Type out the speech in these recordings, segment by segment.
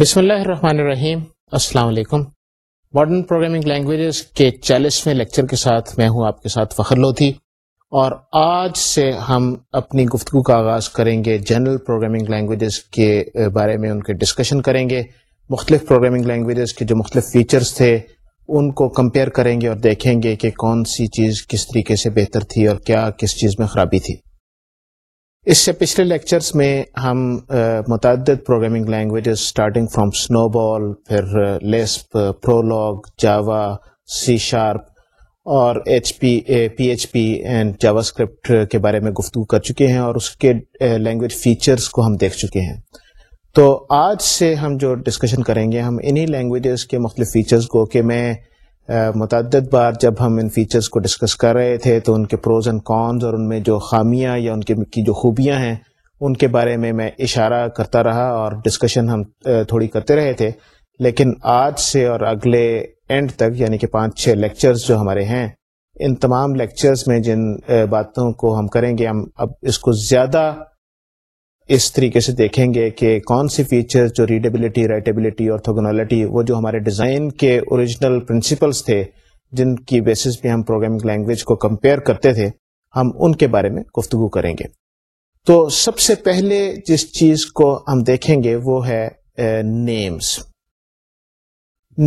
بسم اللہ الرحمن الرحیم السلام علیکم ماڈرن پروگرامنگ لینگویجز کے چالیسویں لیکچر کے ساتھ میں ہوں آپ کے ساتھ فخر تھی اور آج سے ہم اپنی گفتگو کا آغاز کریں گے جنرل پروگرامنگ لینگویجز کے بارے میں ان کے ڈسکشن کریں گے مختلف پروگرامنگ لینگویجز کے جو مختلف فیچرز تھے ان کو کمپیئر کریں گے اور دیکھیں گے کہ کون سی چیز کس طریقے سے بہتر تھی اور کیا کس چیز میں خرابی تھی اس سے پچھلے لیکچرز میں ہم متعدد programming languages starting from SNOBOL پھر Lisp Prolog Java C sharp اور H P P H P and JavaScript کے بارے میں گفتگو کر چکے ہیں اور اس کے لینگویج فیچرز کو ہم دیکھ چکے ہیں تو آج سے ہم جو ڈسکشن کریں گے ہم انہی لینگویجز کے مختلف فیچرز کو کہ میں متعدد بار جب ہم ان فیچرز کو ڈسکس کر رہے تھے تو ان کے پروز اینڈ کونز اور ان میں جو خامیاں یا ان کی جو خوبیاں ہیں ان کے بارے میں میں اشارہ کرتا رہا اور ڈسکشن ہم تھوڑی کرتے رہے تھے لیکن آج سے اور اگلے اینڈ تک یعنی کہ پانچ چھ لیکچرز جو ہمارے ہیں ان تمام لیکچرز میں جن باتوں کو ہم کریں گے ہم اب اس کو زیادہ اس طریقے سے دیکھیں گے کہ کون سی فیچر جو ریڈیبلٹی رائٹیبلٹی اور تھوگنالٹی وہ جو ہمارے ڈیزائن کے اوریجنل پرنسپلس تھے جن کی بیسس پہ ہم پروگرامنگ لینگویج کو کمپیئر کرتے تھے ہم ان کے بارے میں گفتگو کریں گے تو سب سے پہلے جس چیز کو ہم دیکھیں گے وہ ہے نیمز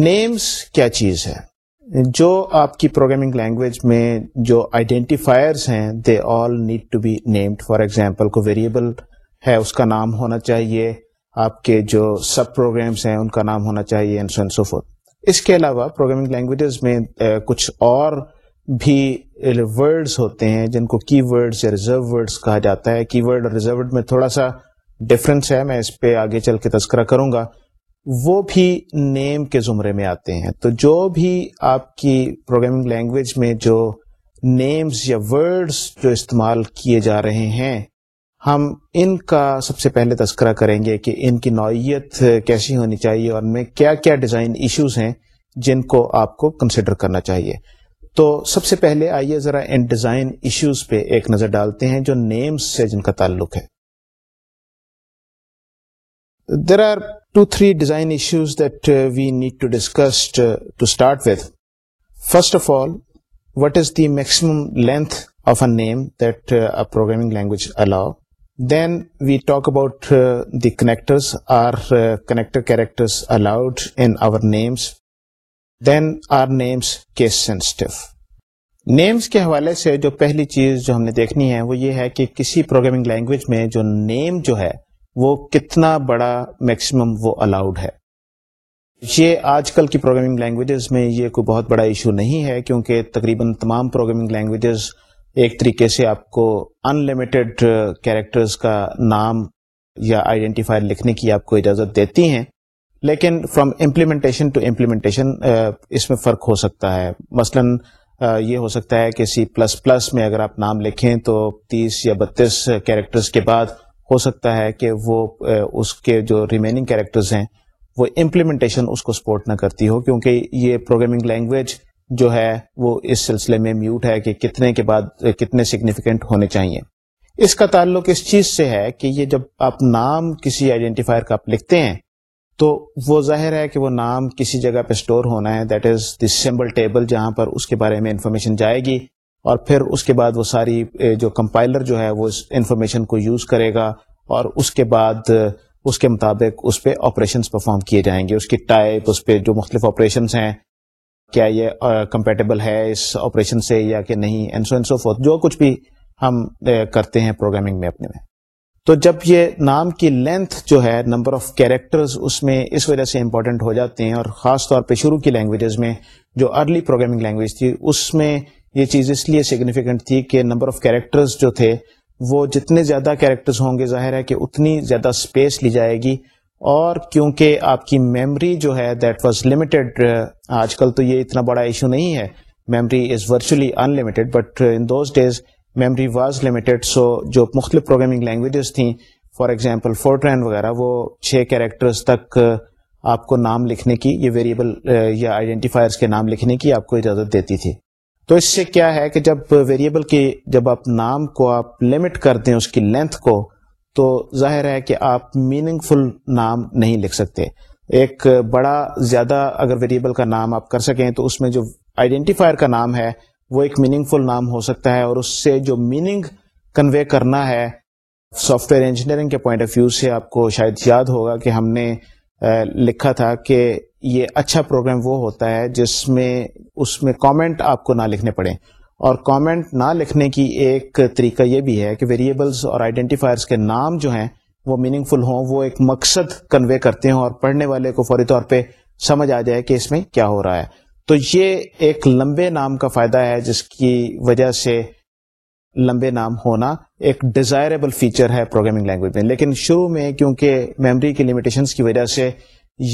نیمز کیا چیز ہے جو آپ کی پروگرامنگ لینگویج میں جو آئیڈینٹیفائرس ہیں they all need to be named for example کو ویریبل ہے اس کا نام ہونا چاہیے آپ کے جو سب پروگرامس ہیں ان کا نام ہونا چاہیے انسفود اس کے علاوہ پروگرامنگ لینگویجز میں کچھ اور بھی ورڈز ہوتے ہیں جن کو کی ورڈز یا ریزرو ورڈز کہا جاتا ہے کی ورڈ اور ریزرو میں تھوڑا سا ڈفرینس ہے میں اس پہ آگے چل کے تذکرہ کروں گا وہ بھی نیم کے زمرے میں آتے ہیں تو جو بھی آپ کی پروگرامنگ لینگویج میں جو نیمز یا ورڈز جو استعمال کیے جا رہے ہیں ہم ان کا سب سے پہلے تذکرہ کریں گے کہ ان کی نوعیت کیسی ہونی چاہیے اور ان میں کیا کیا ڈیزائن ایشوز ہیں جن کو آپ کو کنسیڈر کرنا چاہیے تو سب سے پہلے آئیے ذرا ان ڈیزائن ایشوز پہ ایک نظر ڈالتے ہیں جو نیمز سے جن کا تعلق ہے there are two three design issues that we need to discuss to start with first of all what is the maximum length of a name that programming language allow talk about the connectors are case sensitive names کے حوالے سے جو پہلی چیز جو ہم نے دیکھنی ہے وہ یہ ہے کہ کسی پروگرامنگ لینگویج میں جو نیم جو ہے وہ کتنا بڑا میکسیمم وہ الاؤڈ ہے یہ آج کل کی پروگرامنگ لینگویجز میں یہ کوئی بہت بڑا ایشو نہیں ہے کیونکہ تقریباً تمام پروگرامنگ لینگویجز ایک طریقے سے آپ کو ان لمیٹیڈ کیریکٹرز کا نام یا آئیڈینٹیفائر لکھنے کی آپ کو اجازت دیتی ہیں لیکن فرام امپلیمنٹیشن ٹو امپلیمنٹیشن اس میں فرق ہو سکتا ہے مثلا uh, یہ ہو سکتا ہے کہ سی پلس پلس میں اگر آپ نام لکھیں تو تیس یا بتیس کیریکٹرز کے بعد ہو سکتا ہے کہ وہ uh, اس کے جو ریمیننگ کیریکٹرز ہیں وہ امپلیمنٹیشن اس کو سپورٹ نہ کرتی ہو کیونکہ یہ پروگرامنگ لینگویج جو ہے وہ اس سلسلے میں میوٹ ہے کہ کتنے کے بعد کتنے سگنیفیکینٹ ہونے چاہیے اس کا تعلق اس چیز سے ہے کہ یہ جب آپ نام کسی آئیڈینٹیفائر کا آپ لکھتے ہیں تو وہ ظاہر ہے کہ وہ نام کسی جگہ پہ اسٹور ہونا ہے that is the symbol table جہاں پر اس کے بارے میں انفارمیشن جائے گی اور پھر اس کے بعد وہ ساری جو کمپائلر جو ہے وہ اس انفارمیشن کو یوز کرے گا اور اس کے بعد اس کے مطابق اس پہ آپریشنس پرفارم کیے جائیں گے اس کی ٹائپ اس پہ جو مختلف آپریشنس ہیں کیا یہ کمپیٹیبل ہے اس آپریشن سے یا کہ نہیں جو کچھ بھی ہم کرتے ہیں پروگرامنگ میں اپنے میں تو جب یہ نام کی لینتھ جو ہے نمبر آف کیریکٹرز اس میں اس وجہ سے امپورٹنٹ ہو جاتے ہیں اور خاص طور پہ شروع کی لینگویجز میں جو ارلی پروگرامنگ لینگویج تھی اس میں یہ چیز اس لیے سگنیفیکنٹ تھی کہ نمبر آف کیریکٹرز جو تھے وہ جتنے زیادہ کیریکٹرز ہوں گے ظاہر ہے کہ اتنی زیادہ اسپیس لی جائے گی اور کیونکہ آپ کی میمری جو ہے دیٹ واز لمیٹڈ آج کل تو یہ اتنا بڑا ایشو نہیں ہے memory is virtually unlimited but in those days memory was limited so جو مختلف پروگرامنگ لینگویجز تھیں فار ایگزامپل فورٹرین وغیرہ وہ چھ کیریکٹرز تک آپ کو نام لکھنے کی یہ ویریبل یا آئیڈینٹیفائرس کے نام لکھنے کی آپ کو اجازت دیتی تھی تو اس سے کیا ہے کہ جب ویریبل کی جب آپ نام کو آپ لمٹ کرتے ہیں اس کی لینتھ کو تو ظاہر ہے کہ آپ میننگ فل نام نہیں لکھ سکتے ایک بڑا زیادہ اگر ویریبل کا نام آپ کر سکیں تو اس میں جو آئیڈینٹیفائر کا نام ہے وہ ایک میننگ فل نام ہو سکتا ہے اور اس سے جو میننگ کنوے کرنا ہے سافٹ ویئر انجینئرنگ کے پوائنٹ آف ویو سے آپ کو شاید یاد ہوگا کہ ہم نے لکھا تھا کہ یہ اچھا پروگرام وہ ہوتا ہے جس میں اس میں کامنٹ آپ کو نہ لکھنے پڑے اور کامنٹ نہ لکھنے کی ایک طریقہ یہ بھی ہے کہ ویریبلس اور آئیڈینٹیفائرس کے نام جو ہیں وہ میننگ فل ہوں وہ ایک مقصد کنوے کرتے ہوں اور پڑھنے والے کو فوری طور پہ سمجھ آ جائے کہ اس میں کیا ہو رہا ہے تو یہ ایک لمبے نام کا فائدہ ہے جس کی وجہ سے لمبے نام ہونا ایک ڈیزائربل فیچر ہے پروگرامنگ لینگویج میں لیکن شروع میں کیونکہ میموری کی لمیٹیشنس کی وجہ سے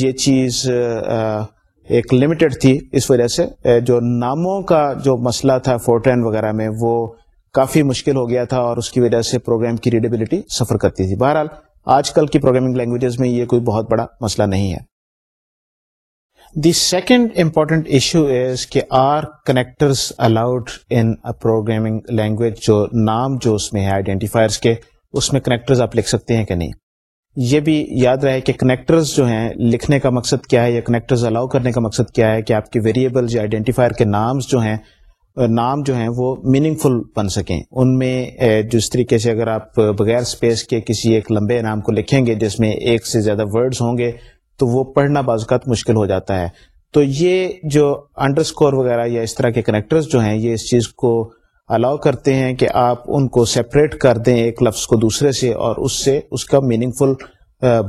یہ چیز ایک لمیٹڈ تھی اس وجہ سے جو ناموں کا جو مسئلہ تھا فورٹرین وغیرہ میں وہ کافی مشکل ہو گیا تھا اور اس کی وجہ سے پروگرام کی ریڈیبلٹی سفر کرتی تھی بہرحال آج کل کی پروگرامنگ لینگویجز میں یہ کوئی بہت بڑا مسئلہ نہیں ہے the second important issue is کہ are connectors allowed in programming language جو نام جو اس میں ہے آئیڈینٹیفائرس کے اس میں کنیکٹرز آپ لکھ سکتے ہیں کہ نہیں یہ بھی یاد رہے کہ کنیکٹرز جو ہیں لکھنے کا مقصد کیا ہے یا کنیکٹرز الاؤ کرنے کا مقصد کیا ہے کہ آپ کے ویریبل یا آئیڈینٹیفائر کے نامز جو ہیں نام جو ہیں وہ میننگ فل بن سکیں ان میں جس طریقے سے اگر آپ بغیر اسپیس کے کسی ایک لمبے نام کو لکھیں گے جس میں ایک سے زیادہ ورڈز ہوں گے تو وہ پڑھنا بعض اوقات مشکل ہو جاتا ہے تو یہ جو انڈر اسکور وغیرہ یا اس طرح کے کنیکٹرز جو ہیں یہ اس چیز کو الاؤ کرتے ہیں کہ آپ ان کو سپریٹ کر دیں ایک لفظ کو دوسرے سے اور اس سے اس کا میننگ فل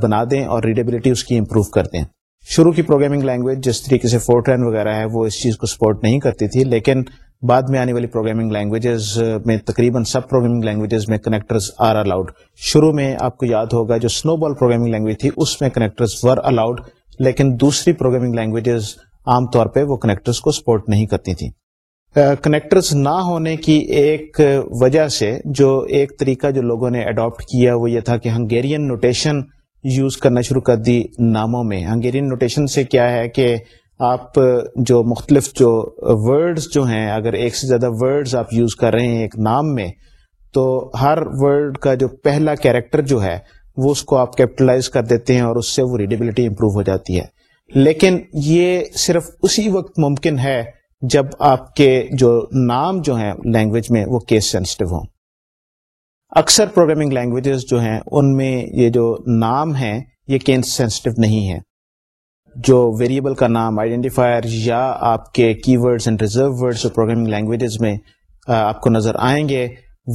بنا دیں اور ریڈیبلٹی اس کی امپروو کر دیں شروع کی پروگرامنگ لینگویج جس طریقے سے فورٹرین وغیرہ ہے وہ اس چیز کو سپورٹ نہیں کرتی تھی لیکن بعد میں آنے والی پروگرامنگ لینگویجز میں تقریباً سب پروگرامنگ لینگویجز میں کنیکٹرز آر الاؤڈ شروع میں آپ کو یاد ہوگا جو سنو بال پروگرامنگ لینگویج تھی اس میں کنیکٹرز ور الاؤڈ لیکن دوسری پروگرامنگ لینگویجز عام طور پہ وہ کنیکٹرز کو سپورٹ نہیں کرتی تھیں کنیکٹرز نہ ہونے کی ایک وجہ سے جو ایک طریقہ جو لوگوں نے اڈاپٹ کیا وہ یہ تھا کہ ہنگیرین نوٹیشن یوز کرنا شروع کر دی ناموں میں ہنگیرین نوٹیشن سے کیا ہے کہ آپ جو مختلف جو ورڈز جو ہیں اگر ایک سے زیادہ ورڈز آپ یوز کر رہے ہیں ایک نام میں تو ہر ورڈ کا جو پہلا کیریکٹر جو ہے وہ اس کو آپ کیپٹلائز کر دیتے ہیں اور اس سے وہ ریڈیبلٹی امپروو ہو جاتی ہے لیکن یہ صرف اسی وقت ممکن ہے جب آپ کے جو نام جو ہیں لینگویج میں وہ کیس سینسٹو ہوں اکثر پروگرامنگ لینگویجز جو ہیں ان میں یہ جو نام ہیں یہ کیس سینسٹو نہیں ہے جو ویریبل کا نام آئیڈینٹیفائر یا آپ کے keywords and reserved words programming languages میں آپ کو نظر آئیں گے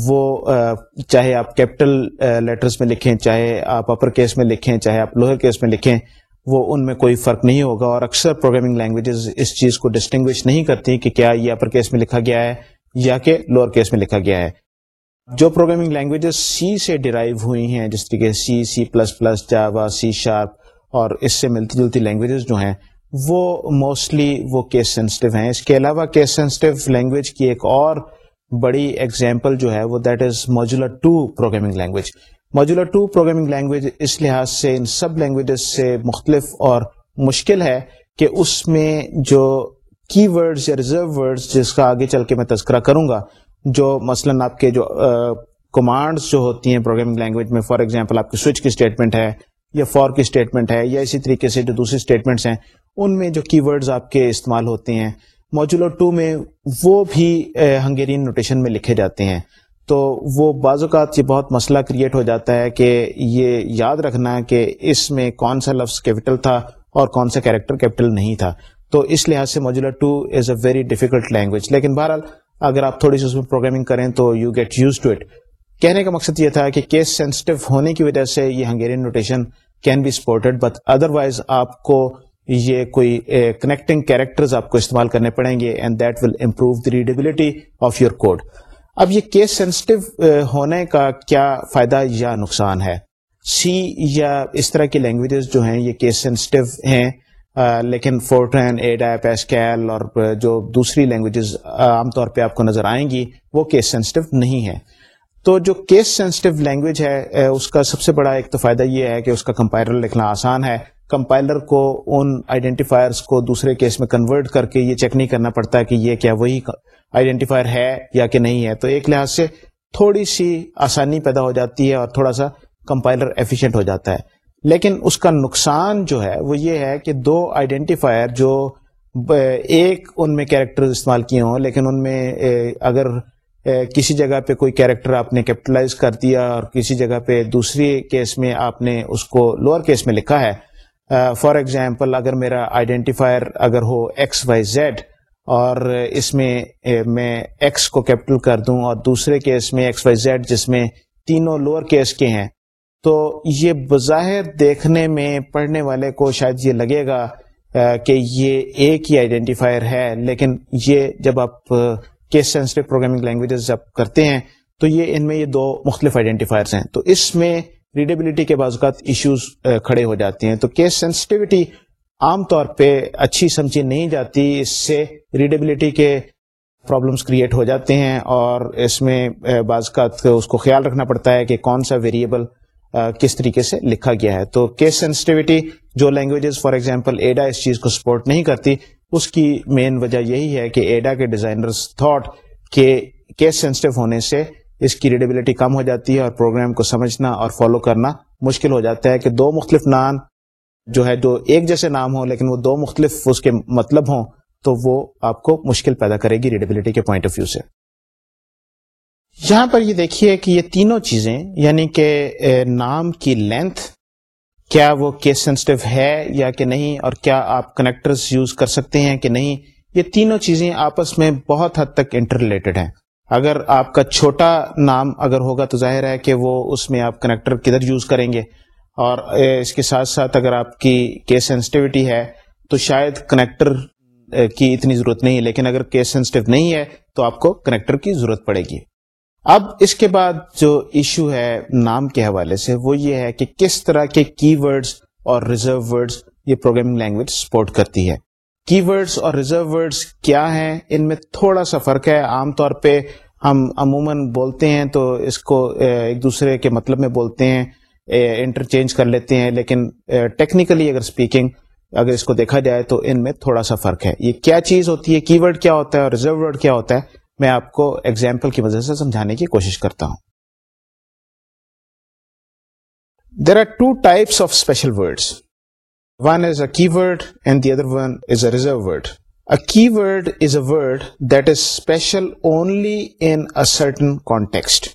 وہ چاہے آپ کیپٹل لیٹرز میں لکھیں چاہے آپ اپر کیس میں لکھیں چاہے آپ لوہر کیس میں لکھیں وہ ان میں کوئی فرق نہیں ہوگا اور اکثر پروگرامنگ لینگویجز اس چیز کو ڈسٹنگوش نہیں کرتی کہ کیا یہ اپر کیس میں لکھا گیا ہے یا کہ لوور کیس میں لکھا گیا ہے جو پروگرامنگ لینگویجز سی سے ڈیرائیو ہوئی ہیں جس طریقے C C plus plus Java C sharp اور اس سے ملتی جلتی لینگویجز جو ہیں وہ موسٹلی وہ کیس سینسٹیو ہیں اس کے علاوہ کیس سینسٹیو لینگویج کی ایک اور بڑی ایگزامپل جو ہے وہ that is Modula two programming language Modula two programming language اس لحاظ سے ان سب لینگویجز سے مختلف اور مشکل ہے کہ اس میں جو کی ورڈز یا ریزرو ورڈز جس کا آگے چل کے میں تذکرہ کروں گا جو مثلا آپ کے جو کمانڈس جو ہوتی ہیں پروگرامنگ لینگویج میں فار ایگزامپل آپ کے سوئچ کی اسٹیٹمنٹ ہے یا فور کی اسٹیٹمنٹ ہے یا اسی طریقے سے جو دوسری اسٹیٹمنٹس ہیں ان میں جو کی ورڈز آپ کے استعمال ہوتے ہیں موجولو ٹو میں وہ بھی ہنگیرین نوٹیشن میں لکھے جاتے ہیں تو وہ بعض اوقات یہ بہت مسئلہ کریٹ ہو جاتا ہے کہ یہ یاد رکھنا کہ اس میں کون سا لفظ کیپٹل تھا اور کون سا کیریکٹر کیپٹل نہیں تھا تو اس لحاظ سے موجولا ویری ڈیفیکلٹ لینگویج لیکن بہرحال اگر آپ تھوڑی سی اس میں پروگرامنگ کریں تو you get used to it کہنے کا مقصد یہ تھا کہ کیس سینسٹو ہونے کی وجہ سے یہ Hungarian notation can be supported but otherwise آپ کو یہ کوئی کنیکٹنگ eh, کیریکٹرز آپ کو استعمال کرنے پڑیں گے and that will improve the readability of your code اب یہ کیس سینسٹو ہونے کا کیا فائدہ یا نقصان ہے سی یا اس طرح کی لینگویجز جو ہیں یہ کیس سینسٹیو ہیں لیکن فورٹرین ایڈا ایڈ ایپ ایسکیل اور جو دوسری لینگویجز عام طور پہ آپ کو نظر آئیں گی وہ کیس سینسٹو نہیں ہے تو جو کیس سینسٹو لینگویج ہے اس کا سب سے بڑا ایک تو فائدہ یہ ہے کہ اس کا کمپائلر لکھنا آسان ہے کمپائلر کو ان آئیڈینٹیفائرس کو دوسرے کیس میں کنورٹ کر کے یہ چیک نہیں کرنا پڑتا کہ یہ کیا وہی آئیڈینٹیفائر ہے یا کہ نہیں ہے تو ایک لحاظ سے تھوڑی سی آسانی پیدا ہو جاتی ہے اور تھوڑا سا کمپائلر ایفیشینٹ ہو جاتا ہے لیکن اس کا نقصان جو ہے وہ یہ ہے کہ دو آئیڈینٹیفائر جو ایک ان میں کیریکٹر استعمال کیے ہوں لیکن ان میں اگر کسی جگہ پہ کوئی کیریکٹر آپ نے کیپٹلائز کر دیا اور کسی جگہ پہ دوسری کیس میں آپ نے اس کو لوور کیس میں لکھا ہے فار ایگزامپل اگر میرا آئیڈینٹیفائر اگر ہو ایکس وائی زیڈ اور اس میں میں ایکس کو کیپٹل کر دوں اور دوسرے کیس میں ایکس وائی زیڈ جس میں تینوں لوور کیس کے ہیں تو یہ بظاہر دیکھنے میں پڑھنے والے کو شاید یہ لگے گا کہ یہ ایک ہی آئیڈینٹیفائر ہے لیکن یہ جب آپ کیس سینسٹو پروگرامنگ لینگویجز جب کرتے ہیں تو یہ ان میں یہ دو مختلف آئیڈینٹیفائرس ہیں تو اس میں ریڈیبلٹی کے بعض اوقات ایشوز کھڑے ہو جاتے ہیں تو کیس سینسٹیوٹی عام طور پہ اچھی سمجھی نہیں جاتی اس سے ریڈیبلٹی کے پرابلمس کریٹ ہو جاتے ہیں اور اس میں بعض کا اس کو خیال رکھنا پڑتا ہے کہ کون سا ویریبل کس طریقے سے لکھا گیا ہے تو کیس سینسٹیوٹی جو لینگویجز فار ایگزامپل ایڈا اس چیز کو سپورٹ نہیں کرتی اس کی مین وجہ یہی ہے کہ ایڈا کے ڈیزائنرز تھاٹ کہ کیس سینسٹیو ہونے سے اس کی ریڈیبلٹی کم ہو جاتی ہے اور پروگرام کو سمجھنا اور فالو کرنا مشکل ہو جاتا ہے کہ دو مختلف نان جو ہے دو ایک جیسے نام ہوں لیکن وہ دو مختلف اس کے مطلب ہوں تو وہ آپ کو مشکل پیدا کرے گی ریڈیبلٹی کے پوائنٹ آف ویو سے یہاں پر یہ دیکھیے کہ یہ تینوں چیزیں یعنی کہ نام کی لینتھ کیا وہ کیس سینسٹو ہے یا کہ نہیں اور کیا آپ کنیکٹرز یوز کر سکتے ہیں کہ نہیں یہ تینوں چیزیں آپس میں بہت حد تک انٹر ریلیٹڈ ہیں اگر آپ کا چھوٹا نام اگر ہوگا تو ظاہر ہے کہ وہ اس میں آپ کنیکٹر کدھر یوز کریں گے اور اس کے ساتھ ساتھ اگر آپ کی کیس سینسٹیوٹی ہے تو شاید کنیکٹر کی اتنی ضرورت نہیں ہے لیکن اگر کیس سینسٹیو نہیں ہے تو آپ کو کنیکٹر کی ضرورت پڑے گی اب اس کے بعد جو ایشو ہے نام کے حوالے سے وہ یہ ہے کہ کس طرح کے کی ورڈز اور ریزرو ورڈز یہ پروگرامنگ لینگویج سپورٹ کرتی ہے کی ورڈز اور ریزرو ورڈز کیا ہیں ان میں تھوڑا سا فرق ہے عام طور پہ ہم عموماً بولتے ہیں تو اس کو ایک دوسرے کے مطلب میں بولتے ہیں انٹرچینج کر لیتے ہیں لیکن ٹیکنیکلی اگر اسپیکنگ اگر اس کو دیکھا جائے تو ان میں تھوڑا سا فرق ہے یہ کیا چیز ہوتی ہے کی ورڈ کیا ہوتا ہے اور ریزرو ورڈ کیا ہوتا ہے میں آپ کو ایگزامپل کی وجہ سے سمجھانے کی کوشش کرتا ہوں there are two types of special words one is a keyword and the other one is a reserved word is a word that is special only in certain context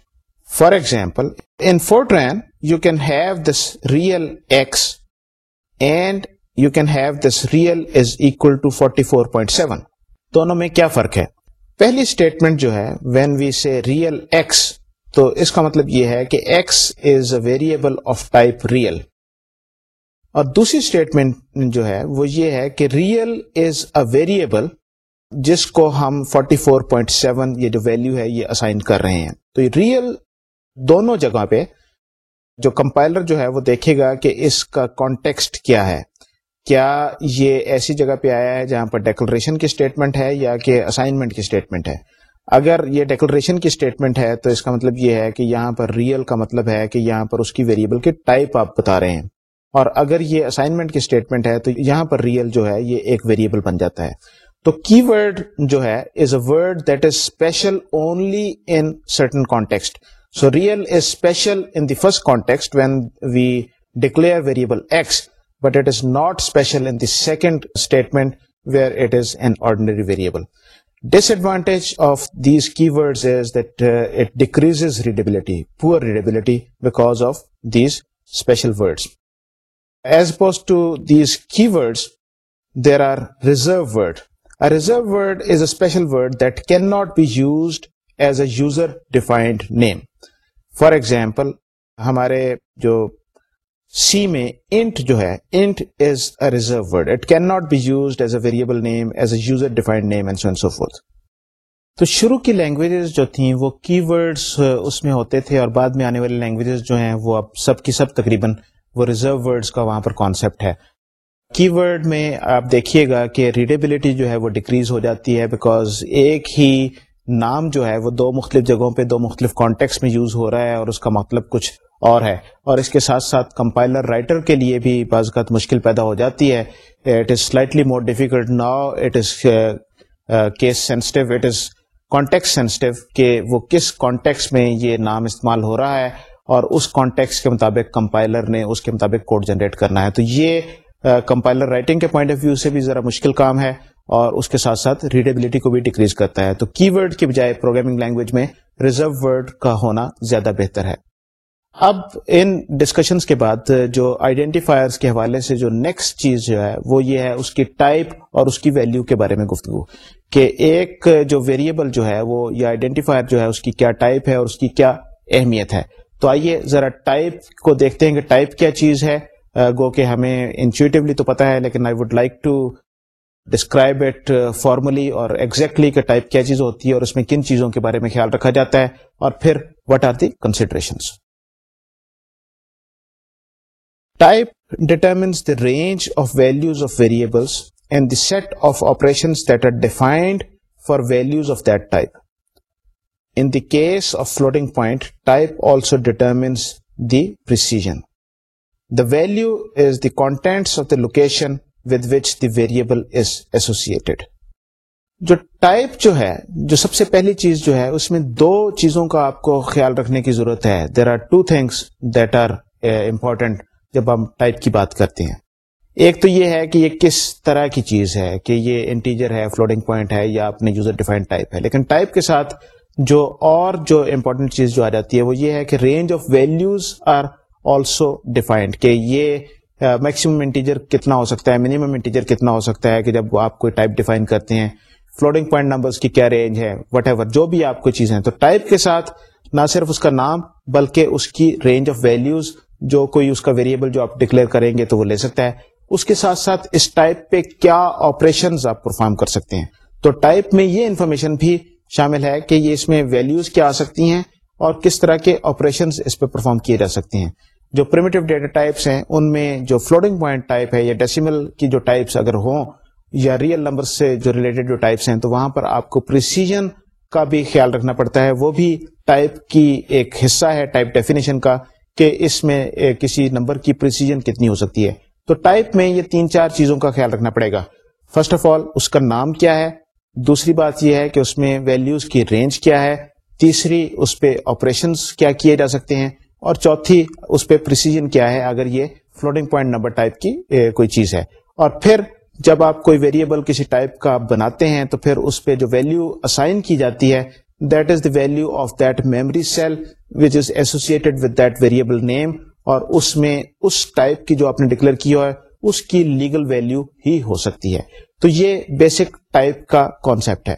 for example in Fortran you can have this real X and you can have this real is equal to forty four point seven دونوں میں کیا فرق ہے پہلی statement جو ہے when we سے real x تو اس کا مطلب یہ ہے کہ X is a variable of type real اور دوسری اسٹیٹمنٹ جو ہے وہ یہ ہے کہ ریئل از اے ویریبل جس کو ہم 44.7 یہ جو ویلیو ہے یہ اسائن کر رہے ہیں تو ریئل دونوں جگہ پہ جو کمپائلر جو ہے وہ دیکھے گا کہ اس کا کانٹیکسٹ کیا ہے کیا یہ ایسی جگہ پہ آیا ہے جہاں پر ڈیکلریشن کی اسٹیٹمنٹ ہے یا کہ اسائنمنٹ کی اسٹیٹمنٹ ہے اگر یہ ڈیکلریشن کی اسٹیٹمنٹ ہے تو اس کا مطلب یہ ہے کہ یہاں پر ریئل کا مطلب ہے کہ یہاں پر اس کی ویریبل کے ٹائپ آپ بتا رہے ہیں اور اگر یہ اسائنمنٹ کی اسٹیٹمنٹ ہے تو یہاں پر ریئل جو ہے یہ ایک ویریبل بن جاتا ہے تو کی ورڈ جو ہے is is a word that special only in certain context So real is special in the first context when we declare variable x, but it is not special in the second statement where it is an ordinary variable. Disadvantage of these keywords is that uh, it decreases readability, poor readability, because of these special words. As opposed to these keywords, there are reserved words. A reserved word is a special word that cannot be used as a user-defined name. For example ہمارے جو C میں int int جو ہے is a reserved word it can not be as as a a variable name name user defined and so forth تو شروع کی languages جو تھیں وہ کی ورڈس اس میں ہوتے تھے اور بعد میں آنے والی لینگویجز جو ہیں وہ اب سب کی سب تقریباً وہ ریزرو ورڈس کا وہاں پر کانسیپٹ ہے کی ورڈ میں آپ دیکھیے گا کہ ریڈیبلٹی جو ہے وہ ڈیکریز ہو جاتی ہے بیکاز ایک ہی نام جو ہے وہ دو مختلف جگہوں پہ دو مختلف کانٹیکس میں یوز ہو رہا ہے اور اس کا مطلب کچھ اور ہے اور اس کے ساتھ ساتھ کمپائلر رائٹر کے لیے بھی بعض اوقات مشکل پیدا ہو جاتی ہے it is slightly more difficult now it is case sensitive it is context sensitive کہ وہ کس کانٹیکس میں یہ نام استعمال ہو رہا ہے اور اس کانٹیکس کے مطابق کمپائلر نے اس کے مطابق کوڈ جنریٹ کرنا ہے تو یہ کمپائلر uh, رائٹنگ کے پوائنٹ آف ویو سے بھی ذرا مشکل کام ہے اور اس کے ساتھ ساتھ ریڈیبلٹی کو بھی ڈیکریز کرتا ہے تو کی ورڈ کے بجائے پروگرامنگ لینگویج میں ریزرو ورڈ کا ہونا زیادہ بہتر ہے اب ان ڈسکشنز کے بعد جو آئیڈینٹیفائرز کے حوالے سے جو نیکسٹ چیز جو ہے وہ یہ ہے اس کی ٹائپ اور اس کی ویلیو کے بارے میں گفتگو کہ ایک جو ویریبل جو ہے وہ یا آئیڈینٹیفائر جو ہے اس کی کیا ٹائپ ہے اور اس کی کیا اہمیت ہے تو آئیے ذرا ٹائپ کو دیکھتے ہیں کہ ٹائپ کیا چیز ہے گو کہ ہمیں انچویٹیولی تو پتا ہے لیکن I would like to describe it formally اور ایگزیکٹلی ٹائپ کیا چیز ہوتی ہے اور اس میں کن چیزوں کے بارے میں خیال رکھا جاتا ہے اور پھر what are the type determines range of values of variables and the set of that are defined for values of that type in the case of floating point type also determines the precision the value is the contents of the location with which the variable is associated جو type جو ہے جو سب سے پہلی چیز جو ہے اس میں دو چیزوں کا آپ کو خیال رکھنے کی ضرورت ہے there are two things that are important جب ہم ٹائپ کی بات کرتے ہیں ایک تو یہ ہے کہ یہ کس طرح کی چیز ہے کہ یہ انٹیجر ہے فلوڈنگ پوائنٹ ہے یا اپنے یوزر ڈیفائن ٹائپ ہے لیکن ٹائپ کے ساتھ جو اور جو امپورٹنٹ چیز جو آ جاتی ہے وہ یہ ہے کہ range of values are also defined کہ یہ میکسیمم uh, انٹیجر کتنا ہو سکتا ہے منیمم انٹیجر کتنا ہو سکتا ہے کہ جب آپ کو فلوٹنگ پوائنٹ نمبرس کی کیا رینج ہے وٹ ایور جو بھی آپ کو چیزیں تو ٹائپ کے ساتھ نہ صرف اس کا نام بلکہ اس کی رینج آف ویلوز جو کوئی اس کا ویریبل جو آپ ڈکلیئر کریں گے تو وہ لے سکتا ہے اس کے ساتھ ساتھ اس ٹائپ پہ کیا آپریشن آپ پرفارم کر سکتے ہیں تو ٹائپ میں یہ انفارمیشن بھی شامل ہے کہ یہ اس میں ویلوز کیا آ سکتی ہیں اور کس طرح کے آپریشن اس پہ پرفارم کیے جا سکتے ہیں جو پرمیٹو ڈیٹا ٹائپس ہیں ان میں جو فلوٹنگ پوائنٹ ٹائپ ہے یا ڈیسیمل کی جو ٹائپس اگر ہوں یا ریئل نمبر سے جو ریلیٹڈ جو ٹائپس ہیں تو وہاں پر آپ کو پریسیجن کا بھی خیال رکھنا پڑتا ہے وہ بھی ٹائپ کی ایک حصہ ہے ٹائپ ڈیفینیشن کا کہ اس میں کسی نمبر کی پریسیجن کتنی ہو سکتی ہے تو ٹائپ میں یہ تین چار چیزوں کا خیال رکھنا پڑے گا فرسٹ آف آل اس کا نام کیا ہے دوسری بات یہ ہے کہ اس میں ویلوز کی رینج کیا ہے تیسری اس پہ آپریشنس کیا کیے جا سکتے ہیں اور چوتھی اس پہ کیا ہے اگر یہ فلوٹنگ پوائنٹ نمبر ٹائپ کی کوئی چیز ہے اور پھر جب آپ کوئی ویریبل کسی ٹائپ کا بناتے ہیں تو پھر اس پہ جو ویلو اسائن کی جاتی ہے that is the value of that memory cell which is associated with that variable name اور اس میں اس ٹائپ کی جو آپ نے ڈکلیئر کیا ہے اس کی لیگل ویلو ہی ہو سکتی ہے تو یہ بیسک ٹائپ کا کانسیپٹ ہے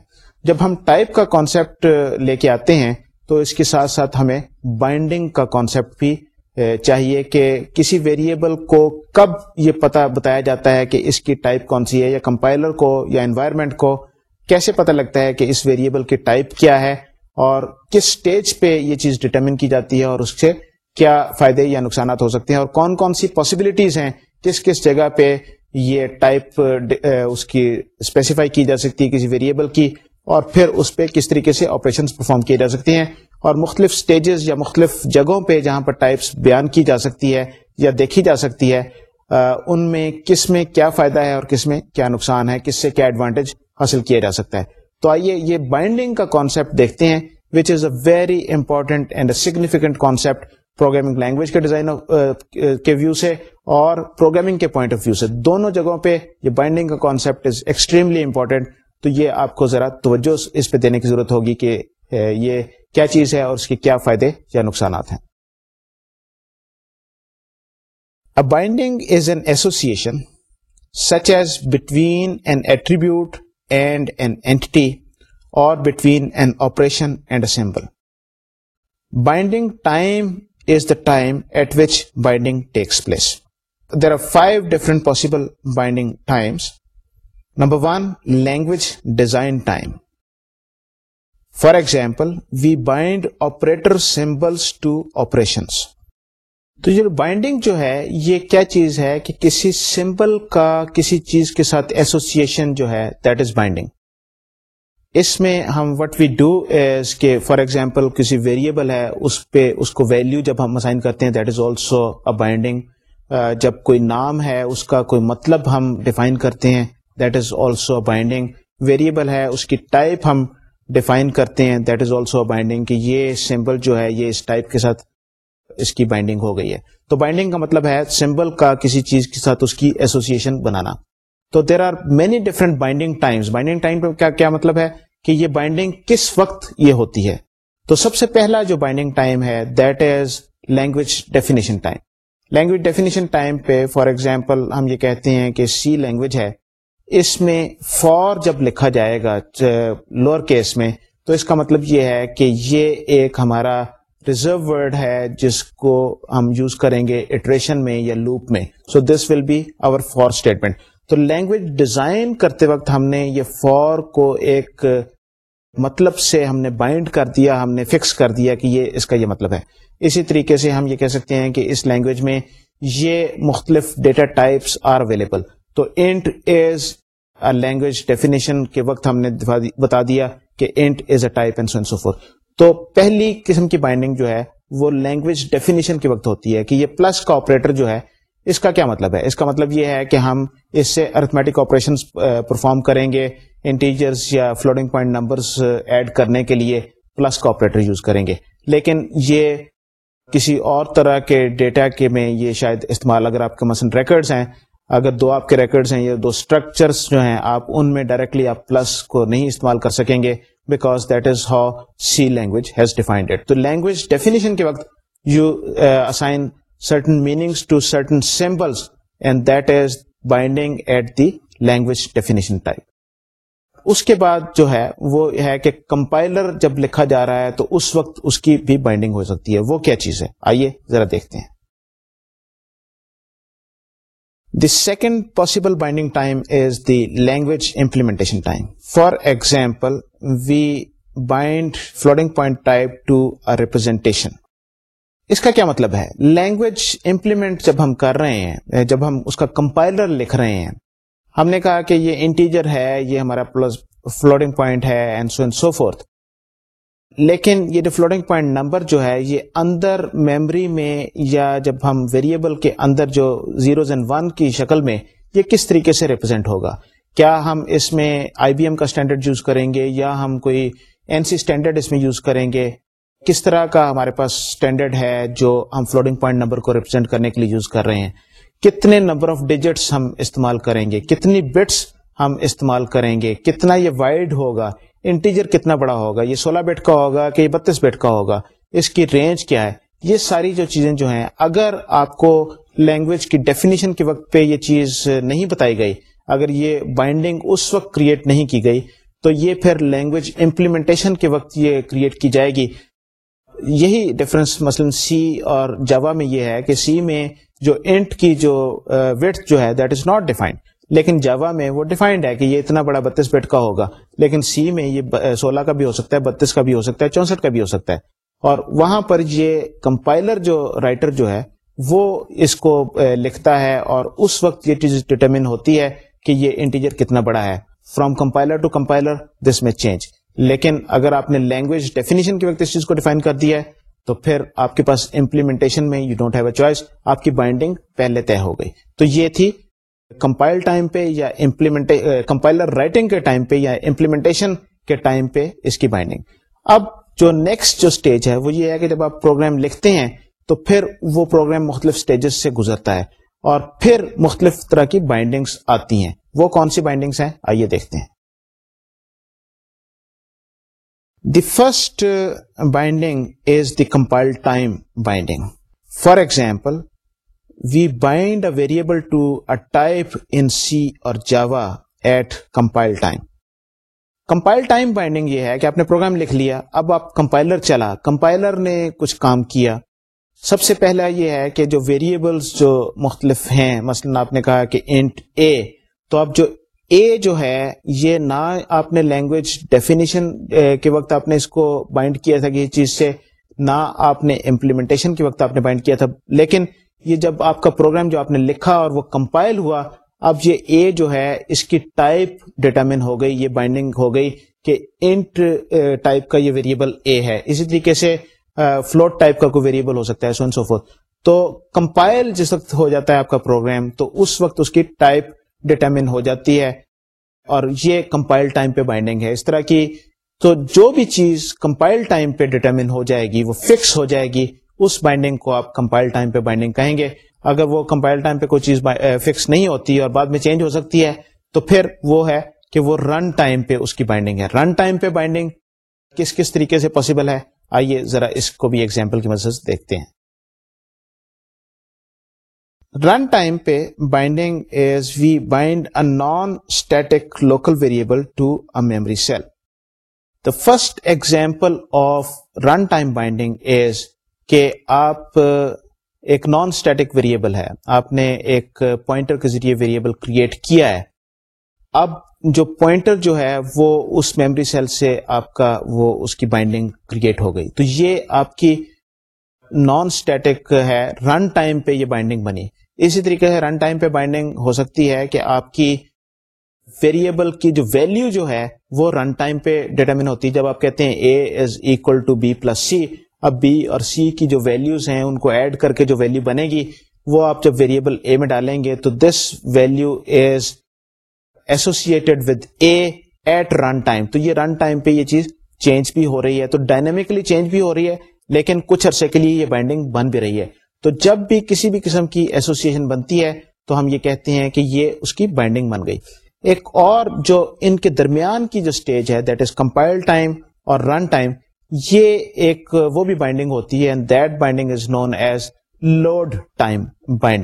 جب ہم ٹائپ کا کانسیپٹ لے کے آتے ہیں تو اس کے ساتھ ساتھ ہمیں بائنڈنگ کا کانسیپٹ بھی چاہیے کہ کسی ویریبل کو کب یہ پتا بتایا جاتا ہے کہ اس کی ٹائپ کون سی ہے یا کمپائلر کو یا انوائرمنٹ کو کیسے پتہ لگتا ہے کہ اس ویریبل کی ٹائپ کیا ہے اور کس سٹیج پہ یہ چیز ڈٹرمن کی جاتی ہے اور اس سے کیا فائدے یا نقصانات ہو سکتے ہیں اور کون کون سی پاسبلٹیز ہیں کس کس جگہ پہ یہ ٹائپ اس کی اسپیسیفائی کی جا سکتی ہے کسی ویریبل کی اور پھر اس پہ کس طریقے سے آپریشن پرفارم کیے جا سکتے ہیں اور مختلف سٹیجز یا مختلف جگہوں پہ جہاں پر ٹائپس بیان کی جا سکتی ہے یا دیکھی جا سکتی ہے ان میں کس میں کیا فائدہ ہے اور کس میں کیا نقصان ہے کس سے کیا ایڈوانٹیج حاصل کیا جا سکتا ہے تو آئیے یہ بائنڈنگ کا کانسیپٹ دیکھتے ہیں which is a very important and a significant concept programming language کے ڈیزائن کے ویو سے اور پروگرامنگ کے پوائنٹ آف ویو سے دونوں جگہوں پہ یہ بائنڈنگ کا کانسیپٹ از ایکسٹریملی امپورٹنٹ تو یہ آپ کو ذرا توجہ اس پہ دینے کی ضرورت ہوگی کہ یہ کیا چیز ہے اور اس کے کیا فائدے یا نقصانات ہیں binding is an association such as between an attribute and an entity اور between an operation and symbol binding time is the time at which binding takes place there are five different possible binding times number one language design time for example we bind operator symbols to operations تو یہ binding جو ہے یہ کیا چیز ہے کہ کسی سمبل کا کسی چیز کے ساتھ ایسوسیشن جو ہے دیٹ از بائنڈنگ اس میں ہم وٹ وی ڈو کہ فار ایگزامپل کسی ویریبل ہے اس پہ اس کو ویلو جب ہم اسائن کرتے ہیں دیٹ از آلسو بائنڈنگ جب کوئی نام ہے اس کا کوئی مطلب ہم ڈیفائن کرتے ہیں that is also binding variable ہے اس کی ٹائپ ہم ڈیفائن کرتے ہیں دیٹ از آلسو بائنڈنگ کہ یہ سمبل جو ہے یہ اس ٹائپ کے ساتھ اس کی بائنڈنگ ہو گئی ہے تو بائنڈنگ کا مطلب ہے سمبل کا کسی چیز کے ساتھ اس کی ایسوسیشن بنانا تو there are many different binding times binding time پہ کیا مطلب ہے کہ یہ بائنڈنگ کس وقت یہ ہوتی ہے تو سب سے پہلا جو بائنڈنگ ٹائم ہے that is language definition time language definition time پہ فار ایگزامپل ہم یہ کہتے ہیں کہ سی لینگویج ہے اس میں فور جب لکھا جائے گا لوور کیس میں تو اس کا مطلب یہ ہے کہ یہ ایک ہمارا ریزرو ورڈ ہے جس کو ہم یوز کریں گے اٹریشن میں یا لوپ میں so this will be our for statement تو لینگویج ڈیزائن کرتے وقت ہم نے یہ فور کو ایک مطلب سے ہم نے بائنڈ کر دیا ہم نے فکس کر دیا کہ یہ اس کا یہ مطلب ہے اسی طریقے سے ہم یہ کہہ سکتے ہیں کہ اس لینگویج میں یہ مختلف ڈیٹا ٹائپس آر اویلیبل تو انٹ از لینگویج ڈیفینیشن کے وقت ہم نے بتا دیا کہ is a type and for تو پہلی قسم کی بائنڈنگ جو ہے وہ لینگویج ڈیفینیشن کے وقت ہوتی ہے کہ یہ پلس کا آپریٹر جو ہے اس کا کیا مطلب ہے اس کا مطلب یہ ہے کہ ہم اس سے ارتھمیٹک آپریشن پرفارم کریں گے انٹیجرز یا فلوڈنگ پوائنٹ نمبرس ایڈ کرنے کے لیے پلس کا آپریٹر یوز کریں گے لیکن یہ کسی اور طرح کے ڈیٹا کے میں یہ شاید استعمال اگر آپ کے مثلاً ریکارڈز ہیں اگر دو آپ کے ریکرڈس ہیں یا دو اسٹرکچرس جو ہیں آپ ان میں ڈائریکٹلی آپ پلس کو نہیں استعمال کر سکیں گے because that is how C language has defined تو لینگویج ڈیفینیشن کے وقت you assign certain meanings symbols and that is binding at the language definition type اس کے بعد جو ہے وہ ہے کہ کمپائلر جب لکھا جا رہا ہے تو اس وقت اس کی بھی بائنڈنگ ہو سکتی ہے وہ کیا چیز ہے آئیے ذرا دیکھتے ہیں the second possible binding we for example we bind floating point representation اس کا کیا مطلب ہے لینگویج امپلیمنٹ جب ہم کر رہے ہیں جب ہم اس کا کمپائلر لکھ رہے ہیں ہم نے کہا کہ یہ انٹیجر ہے یہ ہمارا پلس فلوڈنگ پوائنٹ ہے لیکن یہ فلوٹنگ پوائنٹ نمبر جو ہے یہ اندر میموری میں یا جب ہم ویریبل کے اندر جو زیروز اینڈ ون کی شکل میں یہ کس طریقے سے ریپرزینٹ ہوگا کیا ہم اس میں آئی بی ایم کا اسٹینڈرڈ یوز کریں گے یا ہم کوئی این سی اسٹینڈرڈ اس میں یوز کریں گے کس طرح کا ہمارے پاس اسٹینڈرڈ ہے جو ہم فلوٹنگ پوائنٹ نمبر کو ریپرزینٹ کرنے کے لیے یوز کر رہے ہیں کتنے نمبر آف ڈیجٹس ہم استعمال کریں گے کتنی بٹس ہم استعمال کریں گے کتنا یہ وائڈ ہوگا انٹیجر کتنا بڑا ہوگا یہ سولہ بیٹ کا ہوگا کہ یہ بتیس بیٹ کا ہوگا اس کی رینج کیا ہے یہ ساری جو چیزیں جو ہیں اگر آپ کو لینگویج کی ڈیفینیشن کے وقت پہ یہ چیز نہیں بتائی گئی اگر یہ بائنڈنگ اس وقت کریٹ نہیں کی گئی تو یہ پھر لینگویج امپلیمنٹیشن کے وقت یہ کریٹ کی جائے گی یہی ڈفرینس مثلا سی اور جوا میں یہ ہے کہ سی میں جو انٹ کی جو ویٹ جو ہے دیٹ از ناٹ ڈیفائنڈ لیکن جاوا میں وہ ڈیفائنڈ ہے کہ یہ اتنا بڑا بتیس بٹ کا ہوگا لیکن سی میں یہ سولہ کا بھی ہو سکتا ہے بتیس کا بھی ہو سکتا ہے چونسٹھ کا بھی ہو سکتا ہے اور وہاں پر یہ کمپائلر جو رائٹر جو ہے وہ اس کو لکھتا ہے اور اس وقت یہ چیز ڈیٹرمن ہوتی ہے کہ یہ انٹیجر کتنا بڑا ہے from compiler to compiler this میں چینج لیکن اگر آپ نے لینگویج ڈیفینیشن کے وقت اس چیز کو ڈیفائن کر دیا ہے تو پھر آپ کے پاس امپلیمنٹیشن میں you don't have a choice آپ کی بائنڈنگ پہلے طے ہو گئی تو یہ تھی کمپائل ٹائم پہ یا امپلیمنٹ کمپائلر رائٹنگ کے ٹائم پہ یا امپلیمنٹیشن کے ٹائم پہ اس کی بائنڈنگ اب جو نیکسٹ جو اسٹیج ہے وہ یہ ہے کہ جب آپ پروگرام لکھتے ہیں تو پھر وہ پروگرام مختلف اسٹیجز سے گزرتا ہے اور پھر مختلف طرح کی بائنڈنگس آتی ہیں وہ کون سی بائنڈنگس ہیں آئیے دیکھتے ہیں the first binding is the compile time binding for example we bind a variable to a type in C اور Java at compile time compile time binding یہ ہے کہ آپ نے پروگرام لکھ لیا اب آپ کمپائلر چلا کمپائلر نے کچھ کام کیا سب سے پہلا یہ ہے کہ جو ویریبلس جو مختلف ہیں مثلا آپ نے کہا کہ انٹ اے تو اب جو اے جو ہے یہ نہ آپ نے لینگویج ڈیفینیشن کے وقت آپ نے اس کو بائنڈ کیا تھا کسی چیز سے نہ آپ نے امپلیمنٹیشن کے وقت آپ نے بائنڈ کیا تھا لیکن یہ جب آپ کا پروگرام جو آپ نے لکھا اور وہ کمپائل ہوا اب یہ اے جو ہے اس کی ٹائپ ڈیٹرمن ہو گئی یہ بائنڈنگ ہو گئی کہ انٹ ٹائپ کا یہ ویریبل اے ہے اسی طریقے سے فلوٹ ٹائپ کا کوئی ویریبل ہو سکتا ہے سو سو فور تو کمپائل جس وقت ہو جاتا ہے آپ کا پروگرام تو اس وقت اس کی ٹائپ ڈیٹرمن ہو جاتی ہے اور یہ کمپائل ٹائم پہ بائنڈنگ ہے اس طرح کی تو جو بھی چیز کمپائل ٹائم پہ ڈیٹرمن ہو جائے گی وہ فکس ہو جائے گی اس بائنڈنگ کو آپ کمپائل ٹائم پہ بائنڈنگ کہیں گے اگر وہ کمپائل ٹائم پہ کوئی چیز فکس نہیں ہوتی اور بعد میں چینج ہو سکتی ہے تو پھر وہ ہے کہ وہ رن ٹائم پہ اس کی بائنڈنگ ہے رن ٹائم پہ بائنڈنگ کس کس طریقے سے پاسبل ہے آئیے ذرا اس کو بھی ایگزامپل کی مدد سے دیکھتے ہیں رن ٹائم پہ binding is we bind a non static local variable to a memory cell the first example of run time binding is کہ آپ uh, ایک نان اسٹیٹک ویریبل ہے آپ نے ایک پوائنٹر کے ذریعے ویریبل کریٹ کیا ہے اب جو پوائنٹر جو ہے وہ اس میمری سیل سے آپ کا وہ اس کی بائنڈنگ کریٹ ہو گئی تو یہ آپ کی نان اسٹیٹک ہے رن ٹائم پہ یہ بائنڈنگ بنی اسی طریقے سے رن ٹائم پہ بائنڈنگ ہو سکتی ہے کہ آپ کی ویریبل کی جو ویلو جو ہے وہ رن ٹائم پہ ڈیٹرمن ہوتی ہے جب آپ کہتے ہیں A is equal to B plus C اب بی اور سی کی جو ویلیوز ہیں ان کو ایڈ کر کے جو ویلیو بنے گی وہ آپ جب ویریبل اے میں ڈالیں گے تو this value is associated with A at run run time time تو یہ یہ پہ چیز چینج بھی ہو رہی ہے تو ڈائنیمکلی چینج بھی ہو رہی ہے لیکن کچھ عرصے کے لیے یہ بائنڈنگ بن بھی رہی ہے تو جب بھی کسی بھی قسم کی ایسوسیشن بنتی ہے تو ہم یہ کہتے ہیں کہ یہ اس کی بائنڈنگ بن گئی ایک اور جو ان کے درمیان کی جو اسٹیج ہے دیٹ از کمپائل ٹائم اور رن ٹائم یہ ایک وہ بھی بائنڈنگ بائنڈنگ بائنڈنگ ہوتی ہے and that is known as load time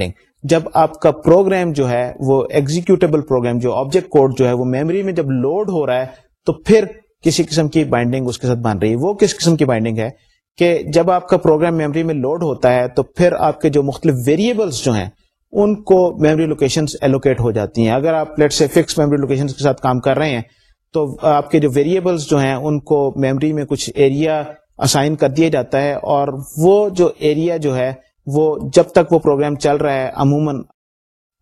جب آپ کا پروگرام جو ہے وہ ایگزیکیوٹیبل پروگرام جو آبجیکٹ کوڈ جو ہے وہ میموری میں جب لوڈ ہو رہا ہے تو پھر کسی قسم کی بائنڈنگ اس کے ساتھ بن رہی ہے وہ کس قسم کی بائنڈنگ ہے کہ جب آپ کا پروگرام میموری میں لوڈ ہوتا ہے تو پھر آپ کے جو مختلف ویریبلس جو ہیں ان کو میموری لوکیشن ایلوکیٹ ہو جاتی ہیں اگر آپ لیٹ سے فکس میموری لوکیشن کے ساتھ کام کر رہے ہیں تو آپ کے جو ویریبلس جو ہیں ان کو میموری میں کچھ ایریا اسائن کر دیا جاتا ہے اور وہ جو ایریا جو ہے وہ جب تک وہ پروگرام چل رہا ہے عموماً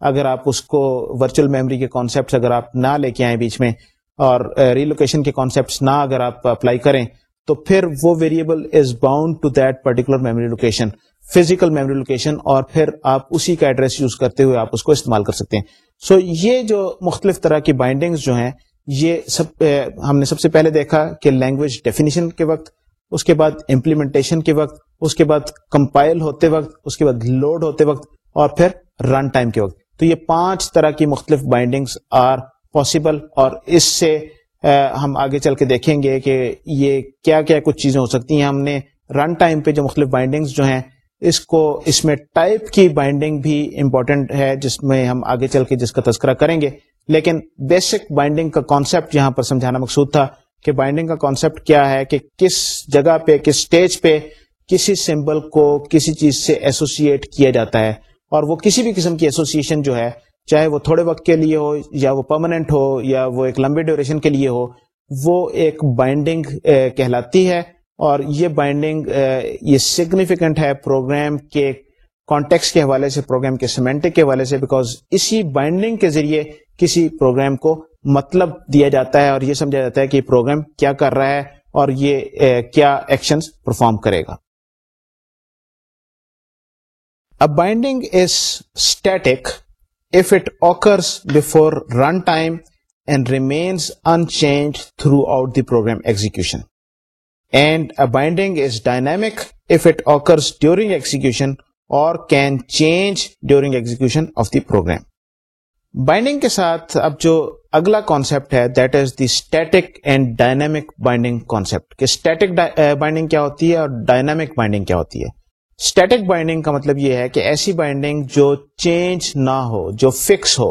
اگر آپ اس کو ورچوئل میموری کے کانسیپٹ اگر آپ نہ لے کے آئیں بیچ میں اور ریلوکیشن کے کانسیپٹس نہ اگر آپ اپلائی کریں تو پھر وہ variable is bound to that particular memory location physical memory location اور پھر آپ اسی کا ایڈریس یوز کرتے ہوئے آپ اس کو استعمال کر سکتے ہیں سو so, یہ جو مختلف طرح کی بائنڈنگز جو ہیں یہ سب ہم نے سب سے پہلے دیکھا کہ لینگویج ڈیفینیشن کے وقت اس کے بعد امپلیمنٹیشن کے وقت اس کے بعد کمپائل ہوتے وقت اس کے بعد لوڈ ہوتے وقت اور پھر رن ٹائم کے وقت تو یہ پانچ طرح کی مختلف بائنڈنگس آر پاسبل اور اس سے ہم آگے چل کے دیکھیں گے کہ یہ کیا کیا کچھ چیزیں ہو سکتی ہیں ہم نے رن ٹائم پہ جو مختلف بائنڈنگس جو ہیں اس کو اس میں ٹائپ کی بائنڈنگ بھی امپورٹنٹ ہے جس میں ہم آگے چل کے جس کا تذکرہ کریں گے لیکن بیسک بائنڈنگ کا کانسیپٹ یہاں پر سمجھانا مقصود تھا کہ بائنڈنگ کا کانسیپٹ کیا ہے کہ کس جگہ پہ کس اسٹیج پہ کسی سمبل کو کسی چیز سے ایسوسیٹ کیا جاتا ہے اور وہ کسی بھی قسم کی ایسوسیشن جو ہے چاہے وہ تھوڑے وقت کے لیے ہو یا وہ پرماننٹ ہو یا وہ ایک لمبے ڈیوریشن کے لیے ہو وہ ایک بائنڈنگ کہلاتی ہے اور یہ بائنڈنگ یہ سگنیفیکنٹ ہے پروگرام کے کانٹیکس کے حوالے سے پروگرام کے سیمینٹک کے حوالے سے بیکاز اسی بائنڈنگ کے ذریعے کسی پروگرام کو مطلب دیا جاتا ہے اور یہ سمجھا جاتا ہے کہ پروگرام کیا کر رہا ہے اور یہ کیا ایکشن پرفارم کرے گا binding is static if it occurs before run time and remains unchanged throughout the program execution and a binding is dynamic if it occurs during execution اور can change during execution of the program binding کے ساتھ اب جو اگلا concept ہے that is the static static and dynamic binding binding concept کہ eh, کیا ہوتی ہے اور ڈائنامک بائنڈنگ کیا ہوتی ہے اسٹیٹک بائنڈنگ کا مطلب یہ ہے کہ ایسی بائنڈنگ جو چینج نہ ہو جو فکس ہو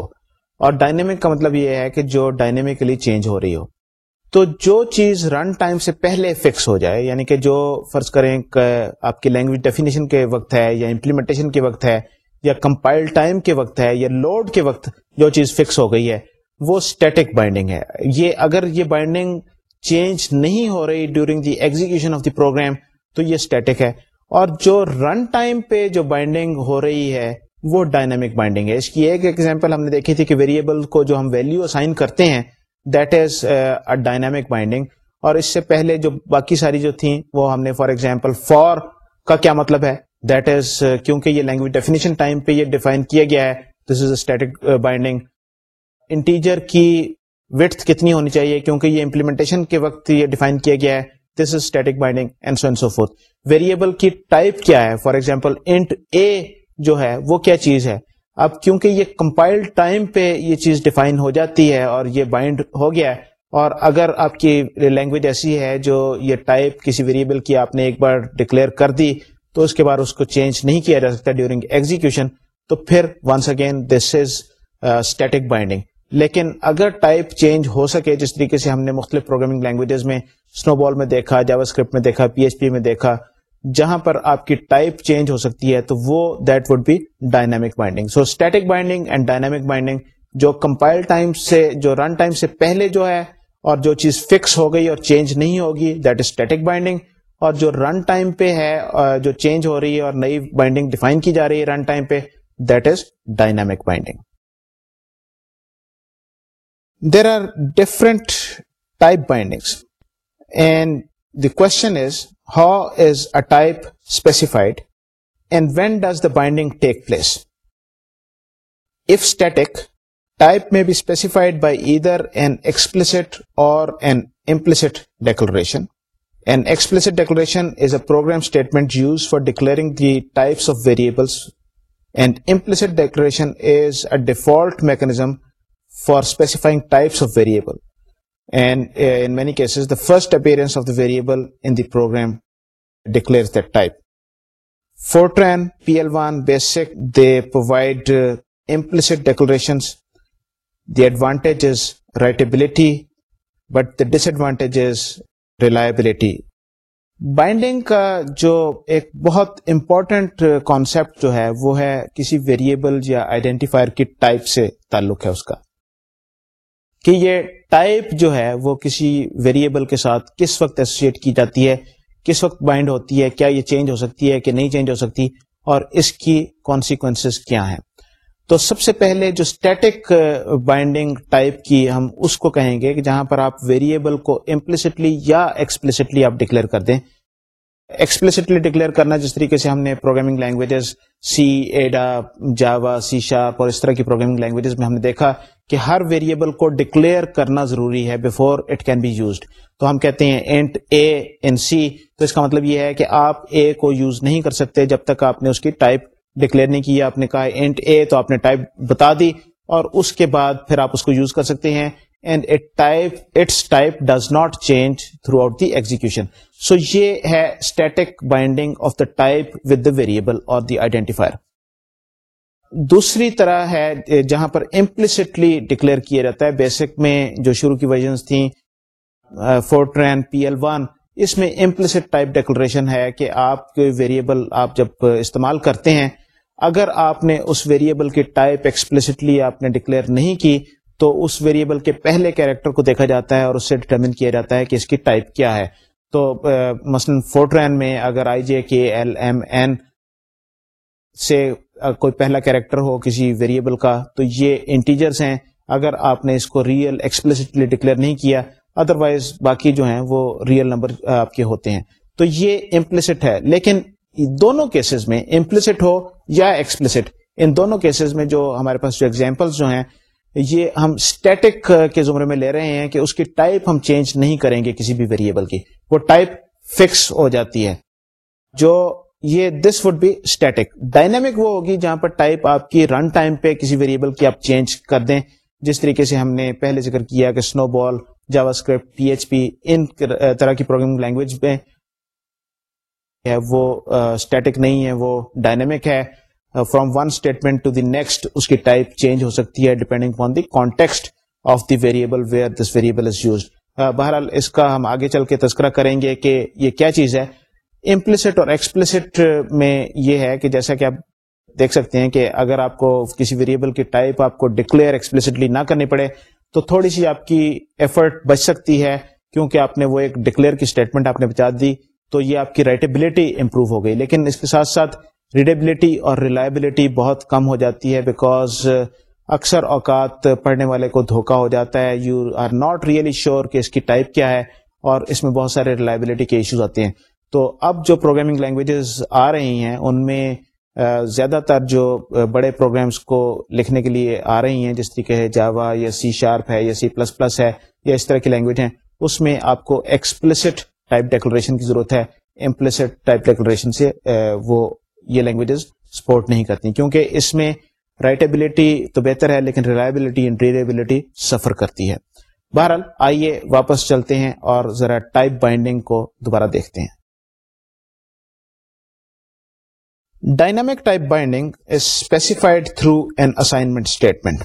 اور ڈائنمک کا مطلب یہ ہے کہ جو ڈائنمکلی چینج ہو رہی ہو تو جو چیز رن ٹائم سے پہلے فکس ہو جائے یعنی کہ جو فرض کریں کہ آپ کی لینگویج ڈیفینیشن کے وقت ہے یا امپلیمنٹیشن کے وقت ہے یا کمپائل ٹائم کے وقت ہے یا لوڈ کے وقت جو چیز فکس ہو گئی ہے وہ اسٹیٹک بائنڈنگ ہے یہ اگر یہ بائنڈنگ چینج نہیں ہو رہی during the execution of the program تو یہ اسٹیٹک ہے اور جو رن ٹائم پہ جو بائنڈنگ ہو رہی ہے وہ ڈائنمک بائنڈنگ ہے اس کی ایک ایگزامپل ہم نے دیکھی تھی کہ ویریبل کو جو ہم ویلو اسائن کرتے ہیں that is a dynamic binding اور اس سے پہلے جو باقی ساری جو تھیں وہ ہم نے فار ایگزامپل فور کا کیا مطلب ہے دیٹ از uh, کیونکہ یہ لینگویج ڈیفینیشن ٹائم پہ یہ ڈیفائن کیا گیا ہے دس از بائنڈنگ انٹیجر کی کتنی ہونی چاہیے کیونکہ یہ امپلیمنٹیشن کے وقت یہ ڈیفائن کیا گیا ہے this is static binding variable کی ٹائپ کیا ہے فار ایگزامپل انٹ اے جو ہے وہ کیا چیز ہے اب کیونکہ یہ کمپائل ٹائم پہ یہ چیز ڈیفائن ہو جاتی ہے اور یہ بائنڈ ہو گیا ہے اور اگر آپ کی لینگویج ایسی ہے جو یہ ٹائپ کسی ویریبل کی آپ نے ایک بار ڈکلیئر کر دی تو اس کے بعد اس کو چینج نہیں کیا جا سکتا ڈیورنگ ایگزیکشن تو پھر once again this is static binding لیکن اگر ٹائپ چینج ہو سکے جس طریقے سے ہم نے مختلف پروگرامنگ لینگویجز میں سنو بال میں دیکھا جاوا اسکرپٹ میں دیکھا پی ایچ پی میں دیکھا جہاں پر آپ کی ٹائپ چینج ہو سکتی ہے تو وہ that would be dynamic binding so static binding and dynamic binding جو کمپائل ٹائم سے جو رن ٹائم سے پہلے جو ہے اور جو چیز فکس ہو گئی اور چینج نہیں ہوگی دیٹ از اسٹیٹک بائنڈنگ اور جو رن ٹائم پہ ہے جو چینج ہو رہی ہے اور نئی بائنڈنگ ڈیفائن کی جا رہی ہے رن ٹائم پہ that is dynamic binding there are different type bindings and the question is how is a type specified and when does the binding take place if static type میں be specified by either an explicit or an implicit declaration first happens variable program declare P L one basic they provide ڈیکلبلٹی but this advantages reliability binding کا جو ایک بہت important concept جو ہے وہ ہے کسی ویریبل یا آئیڈینٹیفائر کی ٹائپ سے تعلق ہے اس کا کہ یہ ٹائپ جو ہے وہ کسی ویریبل کے ساتھ کس وقت ایسوسیٹ کی جاتی ہے کس وقت بائنڈ ہوتی ہے کیا یہ چینج ہو سکتی ہے کہ نہیں چینج ہو سکتی اور اس کی کانسیکوینس کیا ہیں تو سب سے پہلے جو اسٹیٹک بائنڈنگ ٹائپ کی ہم اس کو کہیں گے کہ جہاں پر آپ ویریبل کو امپلسٹلی یا ایکسپلسٹلی آپ ڈکلیئر کر دیں ایکسپلسٹلی ڈکلیئر کرنا جس طریقے سے ہم نے پروگرامنگ لینگویجز سی ایڈا جاوا سی شارپ اور اس طرح کی پروگرامنگ لینگویجز میں ہم نے دیکھا کہ ہر ویریبل کو ڈکلیئر کرنا ضروری ہے before it can be used تو ہم کہتے ہیں اینٹ اے این سی تو اس کا مطلب یہ ہے کہ آپ اے کو یوز نہیں کر سکتے جب تک آپ نے اس کی ٹائپ ڈکلیئر نہیں کیا آپ نے کہا اینٹ اے تو آپ نے ٹائپ بتا دی اور اس کے بعد پھر آپ اس کو یوز کر سکتے ہیں and type its does not change throughout the execution so یہ ہے static binding of the type with the variable اور دی آئیڈینٹیفائر دوسری طرح ہے جہاں پر امپلسٹلی ڈکلیئر کیا جاتا ہے بیسک میں جو شروع کی ورژنس تھیں فورٹرین پی ایل ون اس میں امپلسٹ ٹائپ ڈیکلریشن ہے کہ آپ کوئی ویریبل آپ جب استعمال کرتے ہیں اگر آپ نے اس ویریبل کی ٹائپ ایکسپلسٹلی آپ نے ڈکلیئر نہیں کی تو اس ویریبل کے پہلے کیریکٹر کو دیکھا جاتا ہے اور اس سے ڈٹرمن کیا جاتا ہے کہ اس کی ٹائپ کیا ہے تو مثلاً فورٹرین میں اگر آئی جے کے ایل ایم این سے کوئی پہلا کیریکٹر ہو کسی ویریبل کا تو یہ انٹیجرز ہیں اگر آپ نے اس کو ریئل ایکسپلسٹلی ڈکلیئر نہیں کیا ادروائز باقی جو ہیں وہ ریئل نمبر آپ کے ہوتے ہیں تو یہ امپلسٹ ہے لیکن دونوں کیسز میں امپلسٹ ہو یا ایکسپلسٹ ان دونوں کیسز میں جو ہمارے پاس جو جو ہیں یہ ہم اسٹیٹک کے زمرے میں لے رہے ہیں کہ اس کی ٹائپ ہم چینج نہیں کریں گے کسی بھی ویریبل کی وہ ٹائپ فکس ہو جاتی ہے جو یہ this would be static dynamic وہ ہوگی جہاں پر ٹائپ آپ کی رن ٹائم پہ کسی ویریبل کی آپ چینج کر دیں جس طریقے سے ہم نے پہلے ذکر کیا کہ سنو بال اسکرپٹ پی ایچ پی ان طرح کی پروگرامنگ لینگویج میں ہے وہ اسٹیٹک نہیں ہے وہ ڈائنمک ہے from one statement to the next اس کی ٹائپ چینج ہو سکتی ہے depending of the variable where this variable is use بہرحال اس کا ہم آگے چل کے تذکرہ کریں گے کہ یہ کیا چیز ہے امپلسٹ اور ایکسپلسٹ میں یہ ہے کہ جیسا کہ آپ دیکھ سکتے ہیں کہ اگر آپ کو کسی ویریبل کی ٹائپ آپ کو ڈکلیئر ایکسپلسٹلی نہ کرنی پڑے تو تھوڑی سی آپ کی ایفرٹ بچ سکتی ہے کیونکہ آپ نے وہ ایک ڈکلیئر کی اسٹیٹمنٹ آپ نے بچا دی تو یہ آپ کی رائٹیبلٹی امپروو ہو گئی لیکن اس کے ساتھ ساتھ ریڈیبلٹی اور ریلائبلٹی بہت کم ہو جاتی ہے بیکاز uh, اکثر اوقات پڑھنے والے کو دھوکہ ہو جاتا ہے you are not really sure کہ اس کی ٹائپ کیا ہے اور اس میں بہت سارے ریلائبلٹی کے ایشوز آتے ہیں تو اب جو پروگرامنگ لینگویجز آ رہی ہیں ان میں uh, زیادہ تر جو uh, بڑے پروگرامس کو لکھنے کے لیے آ رہی ہیں جس طریقے ہے جاوا یا سی شارپ ہے یا سی پلس پلس ہے یا اس طرح کی لینگویج ہیں اس میں آپ کو ایکسپلسٹ ٹائپ کی ضرورت ہے امپلسٹ ٹائپ سے وہ یہ لینگویجز سپورٹ نہیں کرتی کیونکہ اس میں رائٹیبلٹی تو بہتر ہے لیکن ریلائبلٹی اینڈ سفر کرتی ہے بہرحال آئیے واپس چلتے ہیں اور ذرا ٹائپ بائنڈنگ کو دوبارہ دیکھتے ہیں dynamic type binding is specified through an assignment statement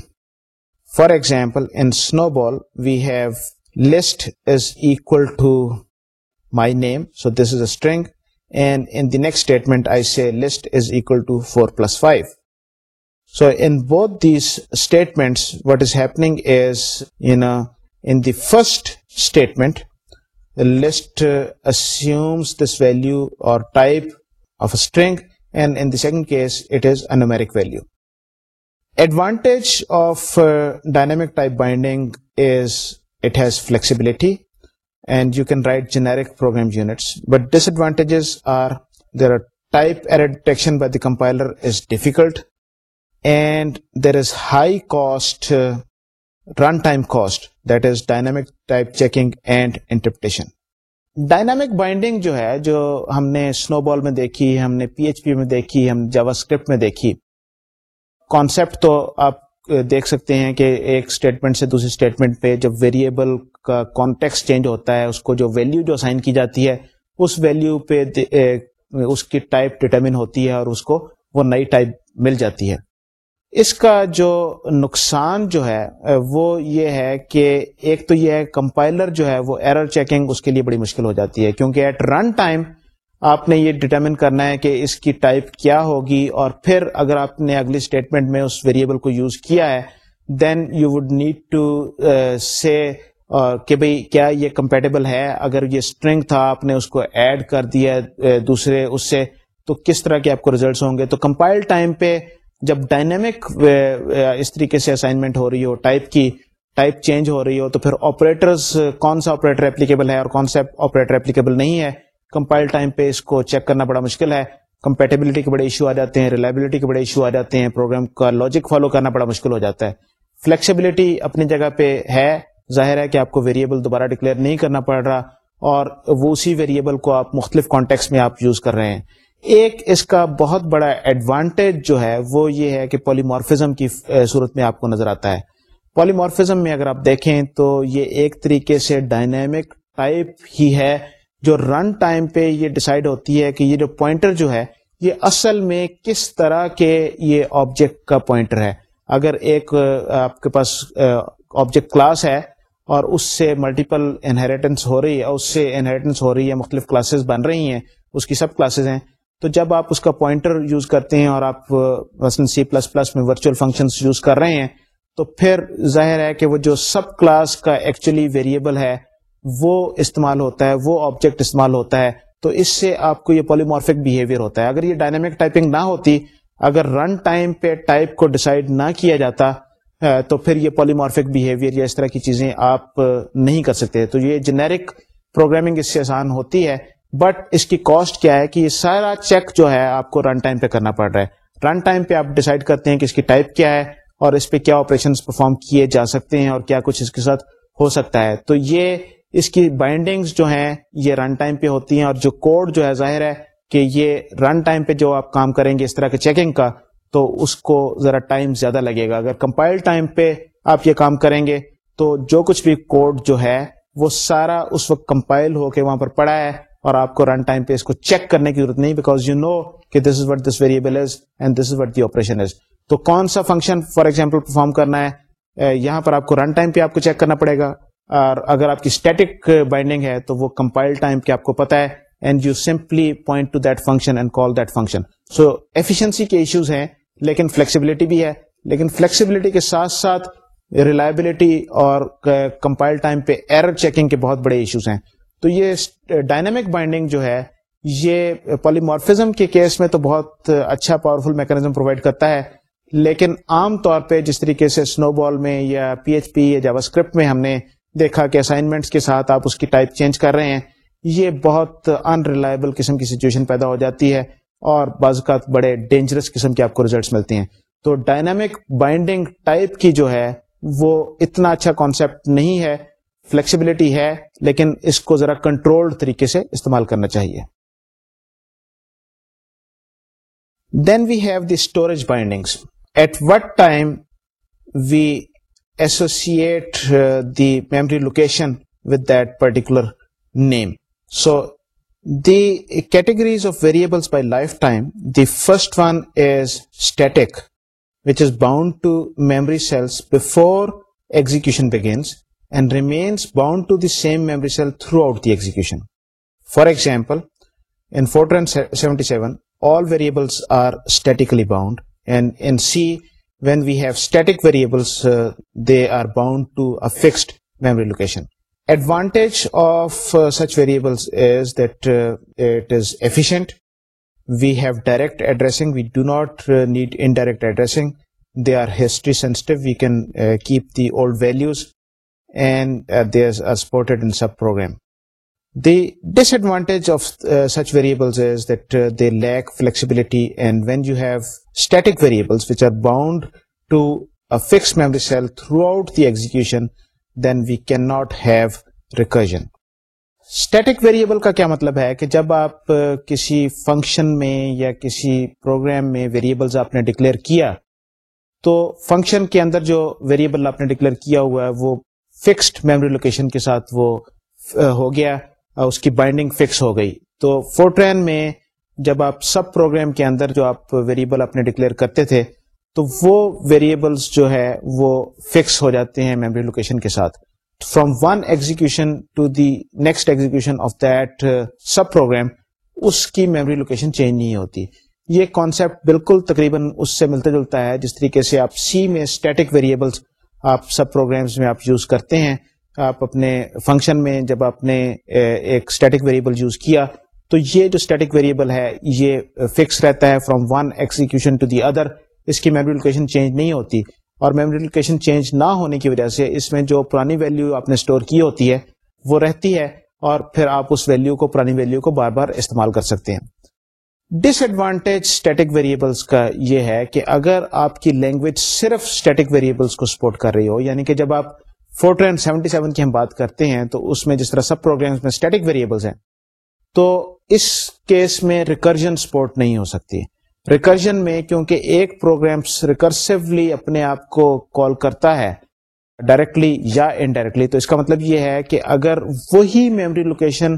for example in snow ball we have list is equal to my name so this is a دیکھ اسٹیٹمنٹ فائیو سو بہتمنٹ this value اور type binding flexibility dynamic binding uh, جو ہے جو ہم نے سنو بال میں دیکھی ہم نے پی ایچ پی میں دیکھی ہم جاوا اسکرپٹ میں دیکھی کانسیپٹ تو آپ دیکھ سکتے ہیں کہ ایک اسٹیٹمنٹ سے دوسرے اسٹیٹمنٹ پہ جب ویریبل کا کانٹیکس چینج ہوتا ہے اس کو جو ویلیو جو اسائن کی جاتی ہے اس ویلیو پہ اس کی ٹائپ ڈٹرمن ہوتی ہے اور اس کو وہ نئی ٹائپ مل جاتی ہے اس کا جو نقصان جو ہے وہ یہ ہے کہ ایک تو یہ ہے کمپائلر جو ہے وہ ایرر چیکنگ اس کے لیے بڑی مشکل ہو جاتی ہے کیونکہ ایٹ رن ٹائم آپ نے یہ ڈٹرمن کرنا ہے کہ اس کی ٹائپ کیا ہوگی اور پھر اگر آپ نے اگلی اسٹیٹمنٹ میں اس ویریبل کو یوز کیا ہے then you would need to say کہ بھائی کیا یہ کمپیٹیبل ہے اگر یہ اسٹرنگ تھا آپ نے اس کو ایڈ کر دیا uh, دوسرے اس سے تو کس طرح کے آپ کو ریزلٹس ہوں گے تو کمپائل ٹائم پہ جب ڈائنمک uh, uh, اس طریقے سے اسائنمنٹ ہو رہی ہو ٹائپ کی ٹائپ چینج ہو رہی ہو تو پھر آپریٹرس کون سا آپریٹر اپلیکیبل ہے اور کون سا آپریٹر اپلیکیبل نہیں ہے کمپائل ٹائم پہ اس کو چیک کرنا بڑا مشکل ہے کمپیٹیبلٹی کے بڑے ایشو آ جاتے ہیں ریلائبلٹی کے بڑے ایشو آ جاتے ہیں پروگرام کا لاجک فالو کرنا بڑا مشکل ہو جاتا ہے فلیکسیبلٹی اپنی جگہ پہ ہے ظاہر ہے کہ آپ کو ویریبل دوبارہ ڈکلیئر نہیں کرنا پڑ رہا اور وہ اسی ویریبل کو آپ مختلف کانٹیکس میں آپ یوز کر رہے ہیں ایک اس کا بہت بڑا ایڈوانٹیج جو ہے وہ یہ ہے کہ پولیمارفزم کی صورت میں آپ کو نظر آتا ہے پولیمارفزم میں اگر آپ دیکھیں تو یہ ایک طریقے سے ڈائنامک ٹائپ ہی ہے جو رن ٹائم پہ یہ ڈیسائیڈ ہوتی ہے کہ یہ جو پوائنٹر جو ہے یہ اصل میں کس طرح کے یہ آبجیکٹ کا پوائنٹر ہے اگر ایک آپ کے پاس آبجیکٹ کلاس ہے اور اس سے ملٹیپل انہریٹنس ہو رہی ہے اس سے انہیریٹنس ہو رہی ہے مختلف کلاسز بن رہی ہیں اس کی سب کلاسز ہیں تو جب آپ اس کا پوائنٹر یوز کرتے ہیں اور آپ مثلاً سی پلس پلس میں ورچوئل فنکشنز یوز کر رہے ہیں تو پھر ظاہر ہے کہ وہ جو سب کلاس کا ایکچولی ویریبل ہے وہ استعمال ہوتا ہے وہ آبجیکٹ استعمال ہوتا ہے تو اس سے آپ کو یہ پالیمارفک بہیویئر ہوتا ہے اگر یہ ڈائنامک ٹائپنگ نہ ہوتی اگر رن ٹائم پہ ٹائپ کو ڈیسائیڈ نہ کیا جاتا تو پھر یہ یا اس طرح کی چیزیں آپ نہیں کر سکتے تو یہ جنیرک پروگرامنگ اس سے آسان ہوتی ہے بٹ اس کی کاسٹ کیا ہے کہ یہ سارا چیک جو ہے آپ کو رن ٹائم پہ کرنا پڑ رہا ہے رن ٹائم پہ آپ ڈیسائیڈ کرتے ہیں کہ اس کی ٹائپ کیا ہے اور اس پہ کیا آپریشن پرفارم کیے جا سکتے ہیں اور کیا کچھ اس کے ساتھ ہو سکتا ہے تو یہ اس کی بائنڈنگز جو ہیں یہ رن ٹائم پہ ہوتی ہیں اور جو کوڈ جو ہے ظاہر ہے کہ یہ رن ٹائم پہ جو آپ کام کریں گے اس طرح کے چیکنگ کا تو اس کو ذرا ٹائم زیادہ لگے گا اگر کمپائل ٹائم پہ آپ یہ کام کریں گے تو جو کچھ بھی کوڈ جو ہے وہ سارا اس وقت کمپائل ہو کے وہاں پر پڑا ہے اور آپ کو رن ٹائم پہ اس کو چیک کرنے کی ضرورت نہیں بیکاز یو نو کہ this is what this variable is and this is what the operation is تو کون سا فنکشن فار ایگزامپل پرفارم کرنا ہے یہاں پر آپ کو رن ٹائم پہ آپ کو چیک کرنا پڑے گا اور اگر آپ کی اسٹیٹک بائنڈنگ ہے تو وہ کمپائل ٹائم کے آپ کو پتا ہے and and you simply point to that that function function call so efficiency کے ایشوز ہیں لیکن فلیکسیبلٹی بھی ہے لیکن فلیکسیبلٹی کے ساتھ ساتھ ریلائبلٹی اور کمپائل ٹائم پہ ایرر چیکنگ کے بہت بڑے ایشوز ہیں تو یہ ڈائنمک بائنڈنگ جو ہے یہ پالیمارفزم کے کیس میں تو بہت اچھا پاورفل میکینزم پرووائڈ کرتا ہے لیکن عام طور پہ جس طریقے سے سنو بال میں یا پی ایچ پی یا جاوا اسکرپٹ میں ہم نے دیکھا کہ اسائنمنٹس کے ساتھ آپ اس کی ٹائپ چینج کر رہے ہیں یہ بہت ان ریلائبل قسم کی سچویشن پیدا ہو جاتی ہے اور بعض اوقات بڑے ڈینجرس قسم کے آپ کو ریزلٹس ملتے ہیں تو ڈائنامک بائنڈنگ ٹائپ کی جو ہے وہ اتنا اچھا کانسیپٹ نہیں ہے فلیکسیبلٹی ہے لیکن اس کو ذرا کنٹرول طریقے سے استعمال کرنا چاہیے then we have the storage bindings at what time we associate uh, the memory location with that particular name. So the categories of variables by lifetime, the first one is static, which is bound to memory cells before execution begins and remains bound to the same memory cell throughout the execution. For example, in Fortran 77, all variables are statically bound, and in C when we have static variables, uh, they are bound to a fixed memory location. Advantage of uh, such variables is that uh, it is efficient. We have direct addressing. We do not need indirect addressing. They are history sensitive. We can keep the old values, and they are supported in subprogram. The disadvantage of such variable lack flexibility and when you have static variables takes memory cell there exact have recursion static variable کا کیا مطلب ہے کہ جب آپ کسی function میں یا کسی پروگرام میں ویریبلس آپ نے ڈکلیئر کیا تو فنکشن کے اندر جو ویریبل آپ نے ڈکلیئر کیا ہوا ہے وہ فکسڈ میموری لوکیشن کے ساتھ وہ ہو گیا اس کی بائنڈنگ فکس ہو گئی تو فورٹرین میں جب آپ سب پروگرام کے اندر جو آپ ویریبل اپنے ڈکلیئر کرتے تھے تو وہ ویریبلس جو ہے وہ فکس ہو جاتے ہیں میموری لوکیشن کے ساتھ from one execution to the next execution of that sub program اس کی میموری لوکیشن چینج نہیں ہوتی یہ کانسیپٹ بالکل تقریباً اس سے ملتا جلتا ہے جس طریقے سے آپ سی میں اسٹیٹک ویریبلس آپ سب پروگرامس میں آپ یوز کرتے ہیں آپ اپنے فنکشن میں جب آپ نے ایک اسٹیٹک ویریبل یوز کیا تو یہ جو اسٹیٹک ویریبل ہے یہ فکس رہتا ہے from one execution to the other اس کی میموری لوکیشن چینج نہیں ہوتی اور میموری لوکیشن چینج نہ ہونے کی وجہ سے اس میں جو پرانی ویلو آپ نے اسٹور کی ہوتی ہے وہ رہتی ہے اور پھر آپ اس ویلو کو پرانی ویلو کو بار بار استعمال کر سکتے ہیں ڈس ایڈوانٹیج اسٹیٹک ویریبلس کا یہ ہے کہ اگر آپ کی لینگویج صرف اسٹیٹک ویریبلس کو سپورٹ کر رہی ہو یعنی کہ جب آپ سیونٹی سیون کی ہم بات کرتے ہیں تو اس میں جس طرح سب پروگرامس ہیں تو اس کیس میں میں ریکرجن ریکرجن سپورٹ نہیں ہو سکتی کیونکہ ایک پروگرام اپنے آپ کو کال کرتا ہے ڈائریکٹلی یا انڈائریکٹلی تو اس کا مطلب یہ ہے کہ اگر وہی میموری لوکیشن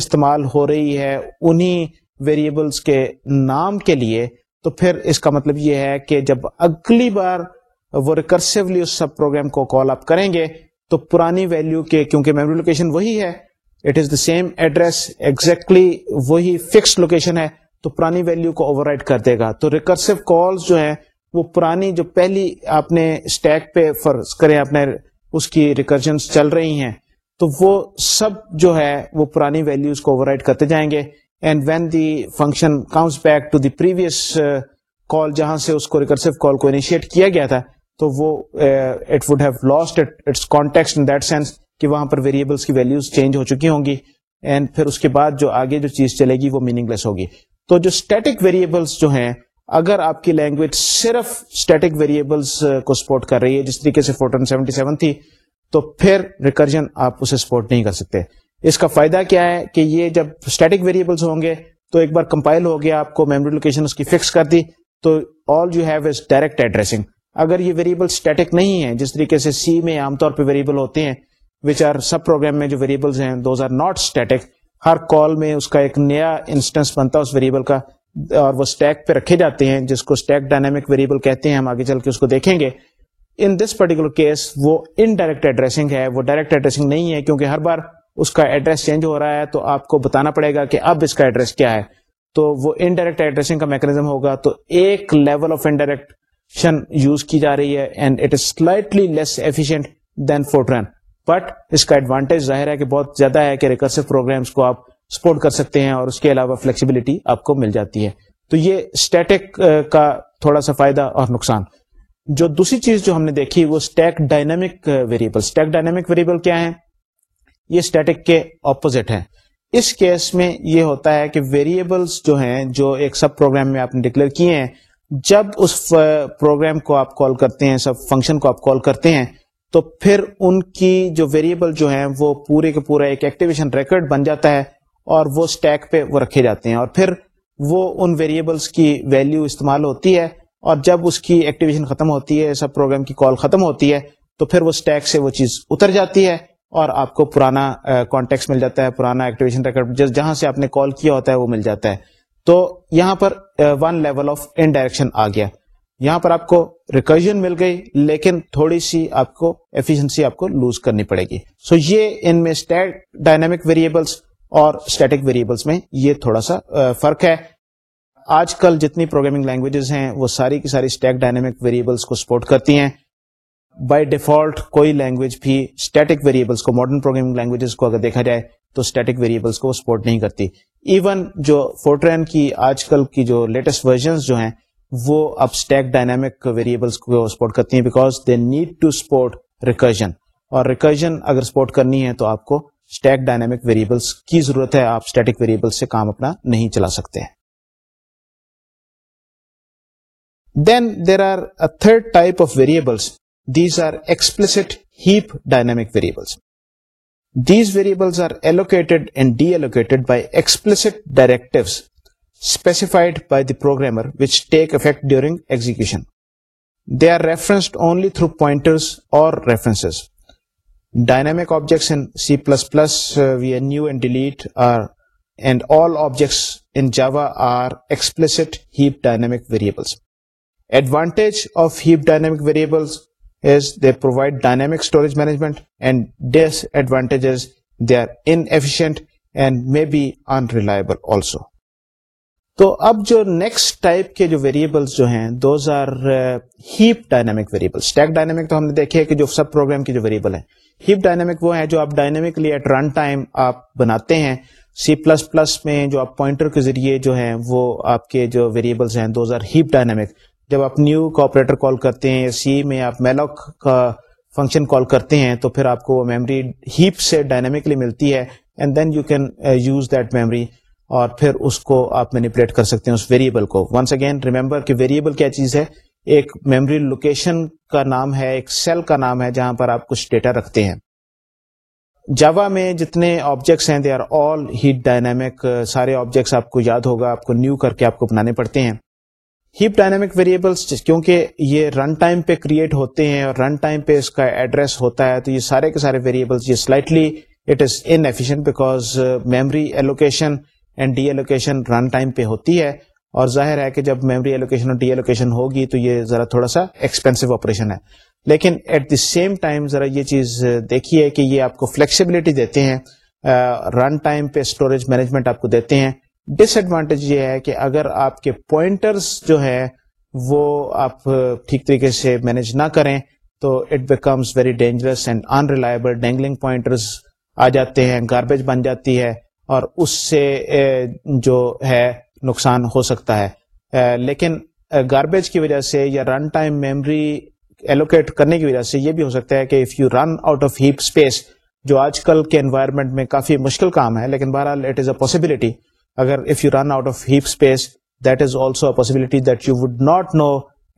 استعمال ہو رہی ہے انہی ویریبلس کے نام کے لیے تو پھر اس کا مطلب یہ ہے کہ جب اگلی بار وہ ریکرسولی اس سب پروگرام کو کال اپ کریں گے تو پرانی ویلو کے کیونکہ میموری لوکیشن وہی ہے it is the same address exactly وہی فکس لوکیشن ہے تو پرانی ویلو کو اوور کر دے گا تو ریکرسو کال جو ہیں وہ پرانی جو پہلی آپ نے اسٹیک پہ فرض کریں اپنے اس کی ریکرشن چل رہی ہیں تو وہ سب جو ہے وہ پرانی ویلوز کو اوور کرتے جائیں گے and when the function comes back to the previous call جہاں سے اس کو کو ریکرسو کال انیشیٹ کیا گیا تھا تو وہ it would have lost its context in that sense کہ وہاں پر ویریبلس کی ویلوز چینج ہو چکی ہوں گی اینڈ پھر اس کے بعد جو آگے جو چیز چلے گی وہ میننگ لیس ہوگی تو جو اسٹیٹک ویریبلس جو ہیں اگر آپ کی لینگویج صرف اسٹیٹک ویریبلس eh, کو سپورٹ کر رہی ہے جس طریقے سے فورٹن سیونٹی سیون تھی تو پھر ریکرجن آپ اسے سپورٹ نہیں کر سکتے اس کا فائدہ کیا ہے کہ یہ جب اسٹیٹک ویریبلس ہوں گے تو ایک بار کمپائل ہو گیا آپ کو میموری لوکیشن اس کی فکس کر دی تو all you have is direct addressing اگر یہ ویریبل اسٹیٹک نہیں ہے جس طریقے سے سی میں عام طور پہ ویریبل ہوتے ہیں وچ آر سب پروگرام میں جو ویریبلس ہیں دوز آر ناٹ اسٹیٹک ہر کال میں اس اس کا کا ایک نیا انسٹنس بنتا ہے ویریبل اور وہ اسٹیک اسٹیک پہ رکھے جاتے ہیں جس کو ڈائنامک ویریبل کہتے ہیں ہم آگے چل کے اس کو دیکھیں گے ان دس پرٹیکولر کیس وہ انڈائریکٹ ایڈریسنگ ہے وہ ڈائریکٹ ایڈریسنگ نہیں ہے کیونکہ ہر بار اس کا ایڈریس چینج ہو رہا ہے تو آپ کو بتانا پڑے گا کہ اب اس کا ایڈریس کیا ہے تو وہ انڈائریکٹ ایڈریسنگ کا میکنیزم ہوگا تو ایک لیول آف انڈائریکٹ یوز کی جا رہی ہے and it is slightly less efficient than fort but اس کا ایڈوانٹیج ظاہر ہے کہ بہت زیادہ ہے کہ ریکرسو پروگرامس کو آپ سپورٹ کر سکتے ہیں اور اس کے علاوہ فلیکسیبلٹی آپ کو مل جاتی ہے تو یہ اسٹیٹک کا تھوڑا سا فائدہ اور نقصان جو دوسری چیز جو ہم نے دیکھی وہ stack dynamic variable stack dynamic variable کیا ہے یہ اسٹیٹک کے اپوزٹ ہے اس کیس میں یہ ہوتا ہے کہ ویریبلس جو ہیں جو ایک سب پروگرام میں آپ نے ڈکلیئر کیے ہیں جب اس پروگرام کو آپ کال کرتے ہیں سب فنکشن کو آپ کال کرتے ہیں تو پھر ان کی جو ویریبل جو ہیں وہ پورے کے پورا ایک ایکٹیویشن ریکارڈ بن جاتا ہے اور وہ سٹیک پہ وہ رکھے جاتے ہیں اور پھر وہ ان ویریبلس کی ویلیو استعمال ہوتی ہے اور جب اس کی ایکٹیویشن ختم ہوتی ہے سب پروگرام کی کال ختم ہوتی ہے تو پھر وہ سٹیک سے وہ چیز اتر جاتی ہے اور آپ کو پرانا کانٹیکس مل جاتا ہے پرانا ایکٹیویشن ریکارڈ جہاں سے آپ نے کال کیا ہوتا ہے وہ مل جاتا ہے تو یہاں پر ون لیول آف انڈائریکشن آ گیا یہاں پر آپ کو ریکرجن مل گئی لیکن تھوڑی سی آپ کو ایفیشنسی آپ کو لوز کرنی پڑے گی سو یہ ان میں ویریبلس ویریبلس اور اسٹیٹک میں یہ تھوڑا سا فرق ہے آج کل جتنی پروگرامنگ لینگویجز ہیں وہ ساری کی ساری اسٹیک ڈائنمک ویریبلس کو سپورٹ کرتی ہیں بائی ڈیفالٹ کوئی لینگویج بھی اسٹیٹک ویریبلس کو ماڈرن پروگرامنگ لینگویجز کو اگر دیکھا جائے تو اسٹیٹک ویریبلس کو سپورٹ نہیں کرتی ایون جو فورٹرین کی آج کل کی جو لیٹسٹ ورژنس جو ہیں وہ اب اسٹیک ڈائنامک ویریبلس کو سپورٹ کرتی ہیں because they need to support recursion اور ریکرجن اگر سپورٹ کرنی ہے تو آپ کو اسٹیک ڈائنامک ویریبلس کی ضرورت ہے آپ اسٹیٹک ویریبل سے کام اپنا نہیں چلا سکتے ہیں then there are third type of variables these are explicit heap dynamic variables these variables deallocate بائیڈیکٹس advantage of heap Diana variables is they provide dynamic storage management and disadvantages they are inefficient and may be unreliable also تو اب جو next type کے جو variables جو ہیں those are heap dynamic variable stack dynamic تو ہم نے دیکھے کہ جو سب پروگرام کے جو ویریبل ہیں ہیپ ڈائنامک وہ ہیں جو آپ ڈائنامکلی ایٹ رن ٹائم آپ بناتے ہیں سی پلس پلس میں جو آپ پوائنٹر کے ذریعے جو ہیں وہ آپ کے جو ویریبلس ہیں دوز آر ہیپ ڈائنامک جب آپ نیو کا آپریٹر کال کرتے ہیں سی میں آپ میلوک کا فنکشن کال کرتے ہیں تو پھر آپ کو وہ میموری ہیپ سے ڈائنامکلی ملتی ہے and then you can use that memory اور پھر اس کو آپ مینیپولیٹ کر سکتے ہیں اس ویریبل کو ونس اگین ریمبر کہ ویریبل کیا چیز ہے ایک میموری لوکیشن کا نام ہے ایک سیل کا نام ہے جہاں پر آپ کچھ ڈیٹا رکھتے ہیں جاوا میں جتنے آبجیکٹس ہیں they are all heap dynamic سارے آبجیکٹس آپ کو یاد ہوگا آپ کو نیو کر کے آپ کو بنانے پڑتے ہیں ہیپ ڈائنامک ویریبلس کیونکہ یہ رن ٹائم پہ کریٹ ہوتے ہیں اور رن ٹائم پہ اس کا ایڈریس ہوتا ہے تو یہ سارے کے سارے ویریبلس یہ slightly it is inefficient because memory allocation and deallocation run time پہ ہوتی ہے اور ظاہر ہے کہ جب میموری ایلوکیشن اور ڈی ایلوکیشن ہوگی تو یہ ذرا تھوڑا سا ایکسپینسو آپریشن ہے لیکن ایٹ دی سیم ٹائم ذرا یہ چیز دیکھیے کہ یہ آپ کو فلیکسیبلٹی دیتے ہیں رن uh, ٹائم پہ اسٹوریج مینجمنٹ آپ کو دیتے ہیں ڈس ایڈوانٹیج یہ ہے کہ اگر آپ کے پوائنٹرس جو ہیں وہ آپ ٹھیک طریقے سے مینج نہ کریں تو it becomes very dangerous and unreliable dangling pointers آ جاتے ہیں گاربیج بن جاتی ہے اور اس سے جو ہے نقصان ہو سکتا ہے لیکن گاربیج کی وجہ سے یا رن ٹائم میموری ایلوکیٹ کرنے کی وجہ سے یہ بھی ہو سکتا ہے کہ if you run out of heap space جو آج کل کے انوائرمنٹ میں کافی مشکل کام ہے لیکن بہرحال اٹ از اے پاسبلٹی اگر if you run out of heap space that that is also possibility you would not know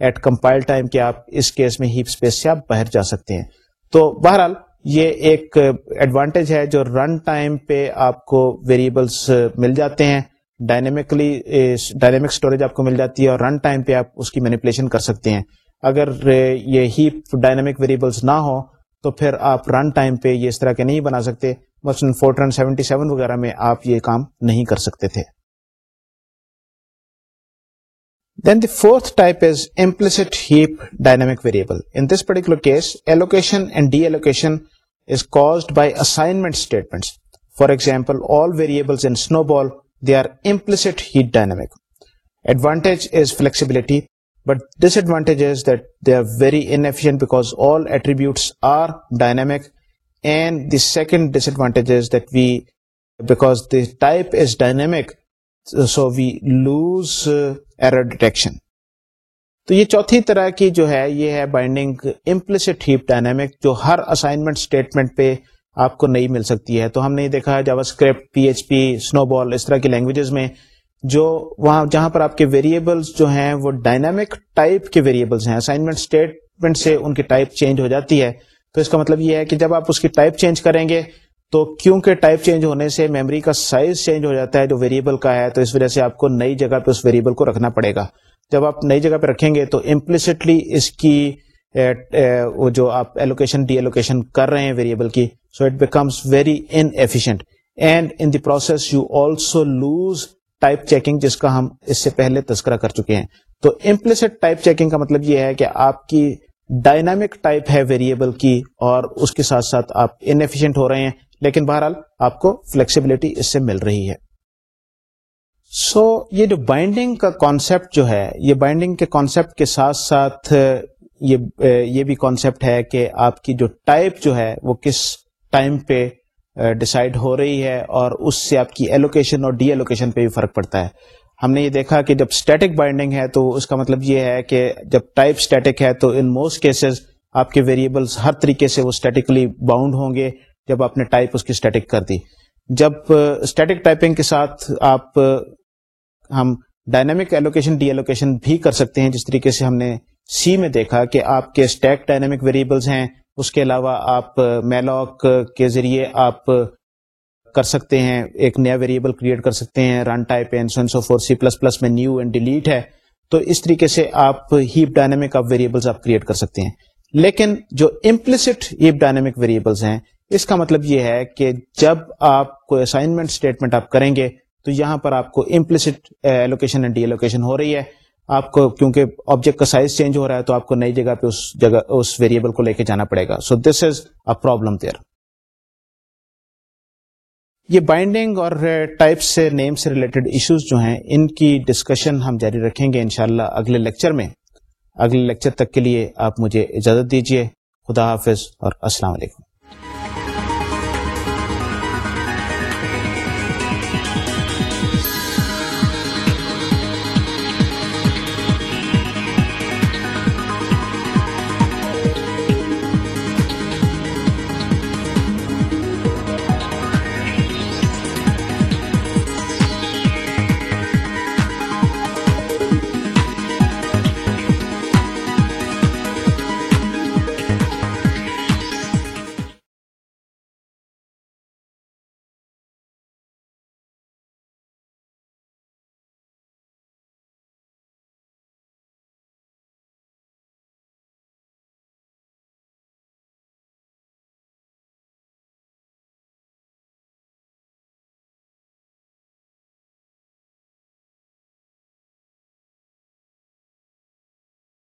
at compile time کہ آپ اس کیس میں ہیپ اسپیس سے آپ باہر جا سکتے ہیں تو بہرحال یہ ایک ایڈوانٹیج ہے جو رن ٹائم پہ آپ کو ویریبلس مل جاتے ہیں ڈائنمکلی ڈائنمک اسٹوریج آپ کو مل جاتی ہے اور رن ٹائم پہ آپ اس کی مینیپولیشن کر سکتے ہیں اگر یہ ہیپ ڈائنامک ویریبلس نہ ہوں تو پھر آپ رن ٹائم پہ یہ اس طرح کے نہیں بنا سکتے مثلاً فورٹ رن سیونٹی سیون وغیرہ میں آپ یہ کام نہیں کر سکتے تھے then the fourth type is implicit heap dynamic variable in this particular case allocation and deallocation is caused by assignment statement for example all variable in snow ball they are implicit heap dynamic advantage is flexibility but uh, lose detection تو یہ چوتھی طرح کی جو ہے یہ ہے binding implicit heap dynamic جو ہر اسائنمنٹ اسٹیٹمنٹ پہ آپ کو نہیں مل سکتی ہے تو ہم نے دیکھا جب اسکرپٹ پی ایچ پی سنو بال اس طرح کی لینگویجز میں جو وہاں جہاں پر آپ کے ویریبلس جو ہیں وہ ڈائنامک ٹائپ کے ویریبلس ہیں اسائنمنٹ اسٹیٹمنٹ سے ان کی ٹائپ چینج ہو جاتی ہے تو اس کا مطلب یہ ہے کہ جب آپ اس کی ٹائپ چینج کریں گے تو کیونکہ ٹائپ چینج ہونے سے میموری کا سائز چینج ہو جاتا ہے جو ویریبل کا ہے تو اس وجہ سے آپ کو نئی جگہ پہ اس ویریبل کو رکھنا پڑے گا جب آپ نئی جگہ پہ رکھیں گے تو امپلسٹلی اس کی وہ جو آپ ایلوکیشن ڈی ایلوکیشن کر رہے ہیں ویریبل کی so it becomes very inefficient and in the process you also lose type checking جس کا ہم اس سے پہلے تذکرہ کر چکے ہیں تو امپلسٹ ٹائپ چیکنگ کا مطلب یہ ہے کہ آپ کی ڈائنامک ٹائپ ہے ویریبل کی اور اس کے ساتھ ساتھ آپ انفیشئنٹ ہو رہے ہیں لیکن بہرحال آپ کو فلیکسیبلٹی اس سے مل رہی ہے سو so, یہ جو بائنڈنگ کا کانسیپٹ جو ہے یہ بائنڈنگ کے کانسیپٹ کے ساتھ ساتھ یہ بھی کانسیپٹ ہے کہ آپ کی جو ٹائپ جو ہے وہ کس ٹائم پہ ڈسائڈ ہو رہی ہے اور اس سے آپ کی ایلوکیشن اور ڈی ایلوکیشن پہ بھی فرق پڑتا ہے ہم نے یہ دیکھا کہ جب اسٹیٹک بائنڈنگ ہے تو اس کا مطلب یہ ہے کہ جب ٹائپ اسٹیٹک ہے تو ان موسٹ کیسز آپ کے ویریبلس ہر طریقے سے وہ اسٹیٹکلی باؤنڈ ہوں گے جب آپ نے ٹائپ اس کی اسٹیٹک کر دی جب اسٹیٹک ٹائپنگ کے ساتھ آپ ہم ڈائنمک ایلوکیشن ڈی ایلوکیشن بھی کر سکتے ہیں جس طریقے سے ہم نے سی میں دیکھا کہ آپ کے اسٹیک ڈائنامک ویریبلس ہیں اس کے علاوہ آپ میلوک کے ذریعے آپ کر سکتے ہیں ایک نیا ویریبل کریٹ کر سکتے ہیں run type C plus plus میں نیو اینڈ ڈیلیٹ ہے تو اس طریقے سے آپ ہیپ ڈائنمک آپ ویریبلس آپ کریٹ کر سکتے ہیں لیکن جو امپلسٹ ہیپ ڈائنمک ویریبلس ہیں اس کا مطلب یہ ہے کہ جب آپ کو اسائنمنٹ اسٹیٹمنٹ آپ کریں گے تو یہاں پر آپ کو implicit allocation and deallocation ہو رہی ہے آپ کو کیونکہ آبجیکٹ کا سائز چینج ہو رہا ہے تو آپ کو نئی جگہ پہ اس جگہ اس ویریبل کو لے کے جانا پڑے گا so this is a problem there یہ بائنڈنگ اور ٹائپ uh, سے نیم سے ریلیٹڈ ایشوز جو ہیں ان کی ڈسکشن ہم جاری رکھیں گے انشاءاللہ اگلے لیکچر میں اگلے لیکچر تک کے لیے آپ مجھے اجازت دیجیے خدا حافظ اور السلام علیکم